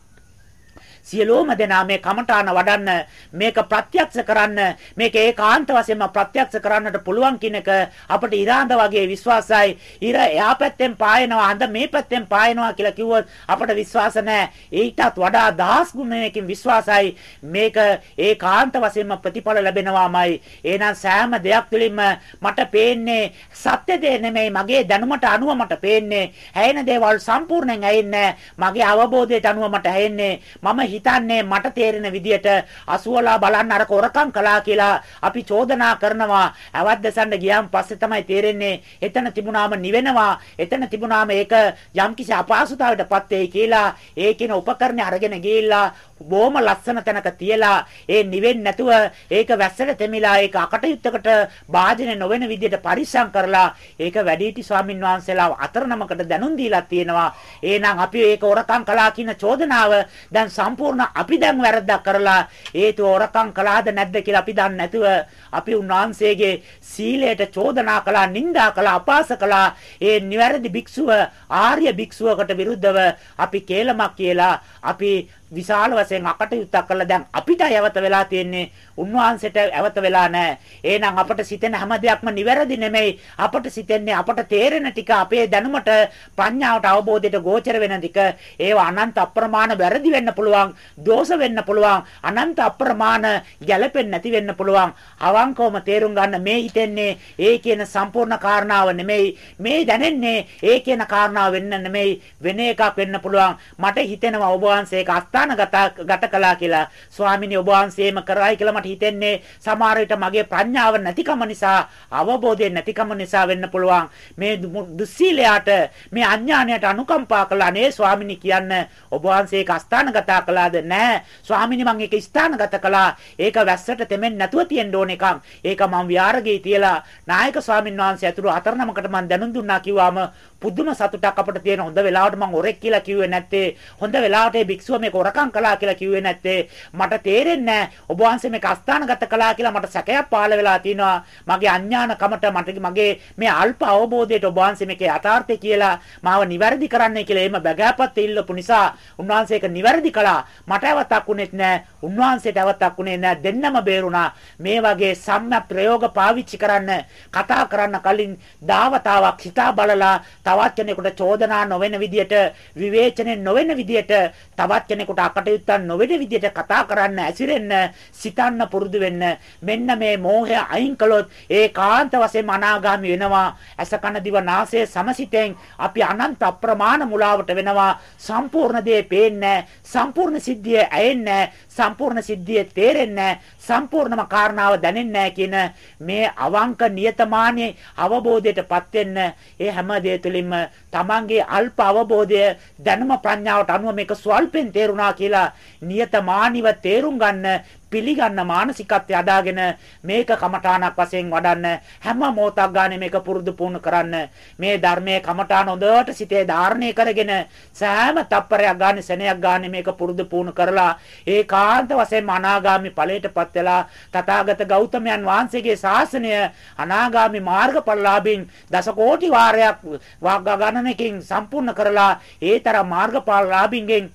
සියලෝම දෙනා මේ කමඨාන වඩන්න මේක ප්‍රත්‍යක්ෂ කරන්න මේක ඒකාන්ත වශයෙන්ම ප්‍රත්‍යක්ෂ කරන්නට පුළුවන් කියන එක අපිට ඉරාඳ වගේ විශ්වාසයි. ඉර එහා පැත්තෙන් පායනවා අඳ මේ පැත්තෙන් පායනවා කියලා කිව්වොත් අපිට විශ්වාස නැහැ. ඊටත් වඩා දහස් ගුණයකින් විශ්වාසයි. මේක ඒකාන්ත වශයෙන්ම ප්‍රතිඵල ලැබෙනවාමයි. එහෙනම් සෑම දෙයක් තුළින්ම මට පේන්නේ සත්‍ය දේ නෙමෙයි මගේ දැනුමට අනුව මට පේන්නේ. ඇයෙන දේවල් සම්පූර්ණයෙන් ඇයෙන්නේ මගේ අවබෝධයට අනුව මට ඇයෙන්නේ මම හිතන්නේ මට තේරෙන විදියට අසුවලා බලන්න අර කොරකම් කළා කියලා අපි චෝදනා කරනවා. අවද්දසන්න ගියාන් පස්සේ තමයි තේරෙන්නේ එතන තිබුණාම නිවෙනවා. එතන තිබුණාම ඒක යම්කිසි අපහසුතාවයකටපත් වෙයි කියලා ඒ කියන උපකරණ අරගෙන ගිහිල්ලා බොහොම ලස්සන තැනක තියලා ඒ නිවෙන්නේ නැතුව ඒක වැස්සට තෙමිලා ඒක අකටයුත්තකට භාජනය නොවන විදිහට පරිස්සම් කරලා ඒක වැඩිහිටි ස්වාමින් වහන්සේලා අතරනමකට දැනුම් දීලා තියෙනවා. එහෙනම් අපි ඒක ඔරකම් කළා කියන චෝදනාව දැන් සම්පූර්ණ අපි දැන් වැරද්දක් කරලා ඒතු ඔරකම් කළාද නැද්ද කියලා අපි දන්නේ නැතුව අපි උන්වහන්සේගේ සීලයට චෝදනා කළා, නිඳා කළා, අපාස කළා. ඒ නිවැරදි භික්ෂුව ආර්ය භික්ෂුවකට විරුද්ධව අපි කේලමක් කියලා අපි විශාල වශයෙන් අකටයුත්තක් කළා. දැන් අපිට යවත වෙලා තියෙන්නේ උන්වහන්සේට යවත වෙලා නැහැ. එහෙනම් අපට සිතෙන හැම දෙයක්ම නිවැරදි නෙමෙයි. අපට සිතෙන්නේ අපට තේරෙන ටික අපේ දැනුමට ප්‍රඥාවට අවබෝධයට ගෝචර වෙන ටික ඒවා අනන්ත අප්‍රමාණ වැරදි වෙන්න පුළුවන්, දෝෂ වෙන්න පුළුවන්, අනන්ත අප්‍රමාණ ගැළපෙන්නේ නැති වෙන්න පුළුවන්. අවංකවම තේරුම් ගන්න මේ හිතෙන්නේ ඒ කියන සම්පූර්ණ කාරණාව නෙමෙයි. මේ දැනෙන්නේ ඒ කියන කාරණාව වෙන්න නෙමෙයි වෙන එකක් වෙන්න පුළුවන්. මට හිතෙනවා ඔබ වහන්සේ ඒක අස්ථානගත ගත කළා කියලා. ස්වාමිනේ ඔබ වහන්සේම කරයි කියලා මට හිතෙන්නේ සමහර විට මගේ ප්‍රඥාව නැතිකම නිසා අවබෝධය නැතිකම නිසා වෙන්න පුළුවන්. මේ දුස්සීලයට මේ අඥානයට අනුකම්පා කළා අනේ ස්වාමිනී කියන්න ඔබ වහන්සේ ඒක අස්ථානගත කළාද නැහැ. ස්වාමිනී මම ඒක ස්ථානගත කළා. ඒක වැස්සට තෙමෙන්නේ නැතුව තියෙන්න ඕන එකක්. ඒක මම විහාරගේ තියලා නායක ස්වාමින් වහන්සේ ඇතුළු හතරනමකට මම දැනුම් දුන්නා කිව්වාම පුදුම සතුටක් අපිට තියෙන හොඳ වෙලාවට මම ඔරෙක් කියලා කිව්වේ නැත්තේ. හොඳ වෙලාවට මේ භික්ෂුව මේක හොරකම් කළා කියලා කිව්වේ නැත්තේ. මට තේරෙන්නේ ඔබ වහන්සේ මේක අස්ථානගත කළා කියලා මට සැකයක් පහළ වෙලා තිනවා. මගේ අඥානකමට මට මගේ මේ අල්ප අවබෝධයට ඔබ වහන්සේ මේකේ යථාර්ථය කියලා මාව නිවැරදි කරන්නයි කියලා එහෙම බගෑපත් ඉල්ලපු නිසා උන්වහන්සේ ඒක නිවැරදි කළා. මට අවතක් උනේත් නැහැ. උන්වහන්සේට අවතක් උනේ නැහැ. දෙන්නම බේරුණා. මේ වගේ සම්ම ප්‍රයෝග පාවිච්චි කරන්න කතා කරන්න කලින් දාවතාවක් හිතා බලලා තවත් කෙනෙකුට චෝදනා නොවන විදියට විවේචනය නොවන විදියට තවත් කෙනෙකුට අකටයුත්තක් නොවන විදියට කතා කරන්න ඇසිරෙන්න සිතන්න පුරුදු වෙන්න. මෙන්න මේ මෝහය අයින් කළොත් ඒකාන්ත වශයෙන් අනාගාමි වෙනවා. ඇස කන දිව නාසය සමසිතෙන් අපි අනන්ත අප්‍රමාණ මුලාවට වෙනවා. සම්පූර්ණ දේ පේන්නේ සම්පූර්ණ සිද්ධිය ඇයෙන්නේ සම්පූර්ණ සිද්ධිය තේරෙන්නේ සම්පූර්ණම කාරණාව දැනෙන්නේ කියන මේ අවංක නියතමානී අවබෝධයටපත් වෙන්න. ඒ හැම දේ තුළින්ම තමන්ගේ අල්ප අවබෝධය දැනුම ප්‍රඥාවට අනුව මේක ස්වල්පෙන් තේරුණා කියලා නියතමානිව තේරුම් ගන්න පිළිගන්න මානසිකත්වය අදාගෙන මේක කමඨාණක් වශයෙන් වඩන්න හැම මොහොතක් ගානේ මේක පුරුදු පුහුණු කරන්න මේ ධර්මයේ කමඨාන හොඳට සිතේ ධාරණය කරගෙන සෑම තප්පරයක් ගානේ සෙනයක් ගානේ මේක පුරුදු පුහුණු කරලා ඒකාන්ත වශයෙන් අනාගාමි ඵලයටපත් වෙලා තථාගත ගෞතමයන් වහන්සේගේ ශාසනය අනාගාමි මාර්ගඵලලාභින් දස කෝටි වාරයක් ගණනකින් සම්පූර්ණ කරලා ඒ තරම් මාර්ගඵලලාභින්ගෙන්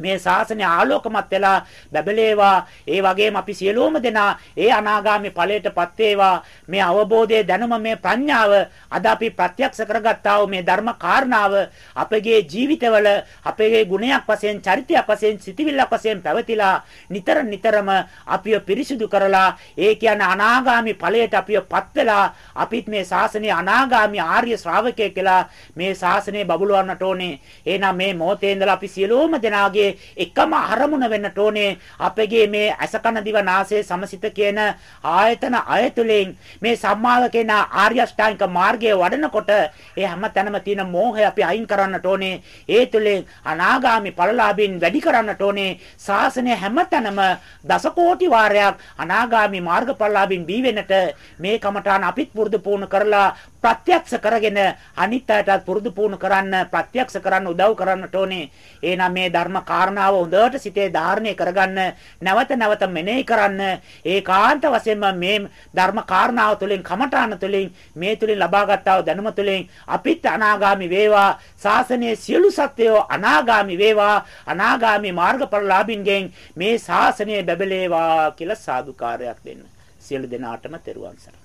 මේ ශාසනය ආලෝකමත් වෙලා බබලේවා. ඒ වගේම අපි සියලුම දෙනා ඒ අනාගාමී ඵලයටපත් වේවා. මේ අවබෝධයේ දැනුම මේ ප්‍රඥාව අද අපි ප්‍රත්‍යක්ෂ කරගත්තා වූ මේ ධර්ම කාරණාව අපගේ ජීවිතවල අපගේ ගුණයක් වශයෙන් චරිතයක් වශයෙන් සිටිවිල්ලක් වශයෙන් පැවතිලා නිතර නිතරම අපිව පිරිසිදු කරලා ඒ කියන්නේ අනාගාමී ඵලයට අපිවපත් වෙලා අපිත් මේ ශාසනයේ අනාගාමී ආර්ය ශ්‍රාවකයෙක් කියලා මේ ශාසනය බබලවන්නට ඕනේ. එහෙනම් මේ මොහොතේ ඉඳලා අපි සියලුම දෙනාගේ එකම අරමුණ වෙන්නට ඕනේ. අපගේ මේ අසකන දිව නාසය සමසිත කියන ආයතන අයතුලින් මේ සම්මාව කියන ආර්ය අෂ්ටාංගික මාර්ගයේ වඩනකොට ඒ හැම තැනම තියෙන මෝහය අපි අයින් කරන්නට ඕනේ. ඒ තුලින් අනාගාමි ඵලලාභින් වැඩි කරන්නට ඕනේ. ශාසනය හැම තැනම දස කෝටි වාරයක් අනාගාමි මාර්ගඵලලාභින් බී වෙන්නට මේ කමඨාන අපිත් පුරුදු පුහුණු කරලා ප්‍රත්‍යක්ෂ කරගෙන අනිත් අයටත් පුරුදු පුහුණු කරන්න ප්‍රත්‍යක්ෂ කරන්න උදව් කරන්නට ඕනේ. එහෙනම් මේ ධර්ම කාරණාව හොඳට සිතේ ධාරණය කරගන්න නැවත නැවත මෙනෙහි කරන්න ඒකාන්ත වශයෙන්ම මේ ධර්ම කාරණාව තුළින් කමඨාන තුළින් මේ තුළින් ලබාගත්තා වූ දැනුම තුළින් අපිත් අනාගාමි වේවා ශාසනයේ සියලු සත්වයෝ අනාගාමි වේවා අනාගාමි මාර්ගඵලලාභින්ගෙන් මේ ශාසනය බැබලේවා කියලා සාදුකාරයක් දෙන්න. සියලු දෙනාටම තෙරුවන් සරණයි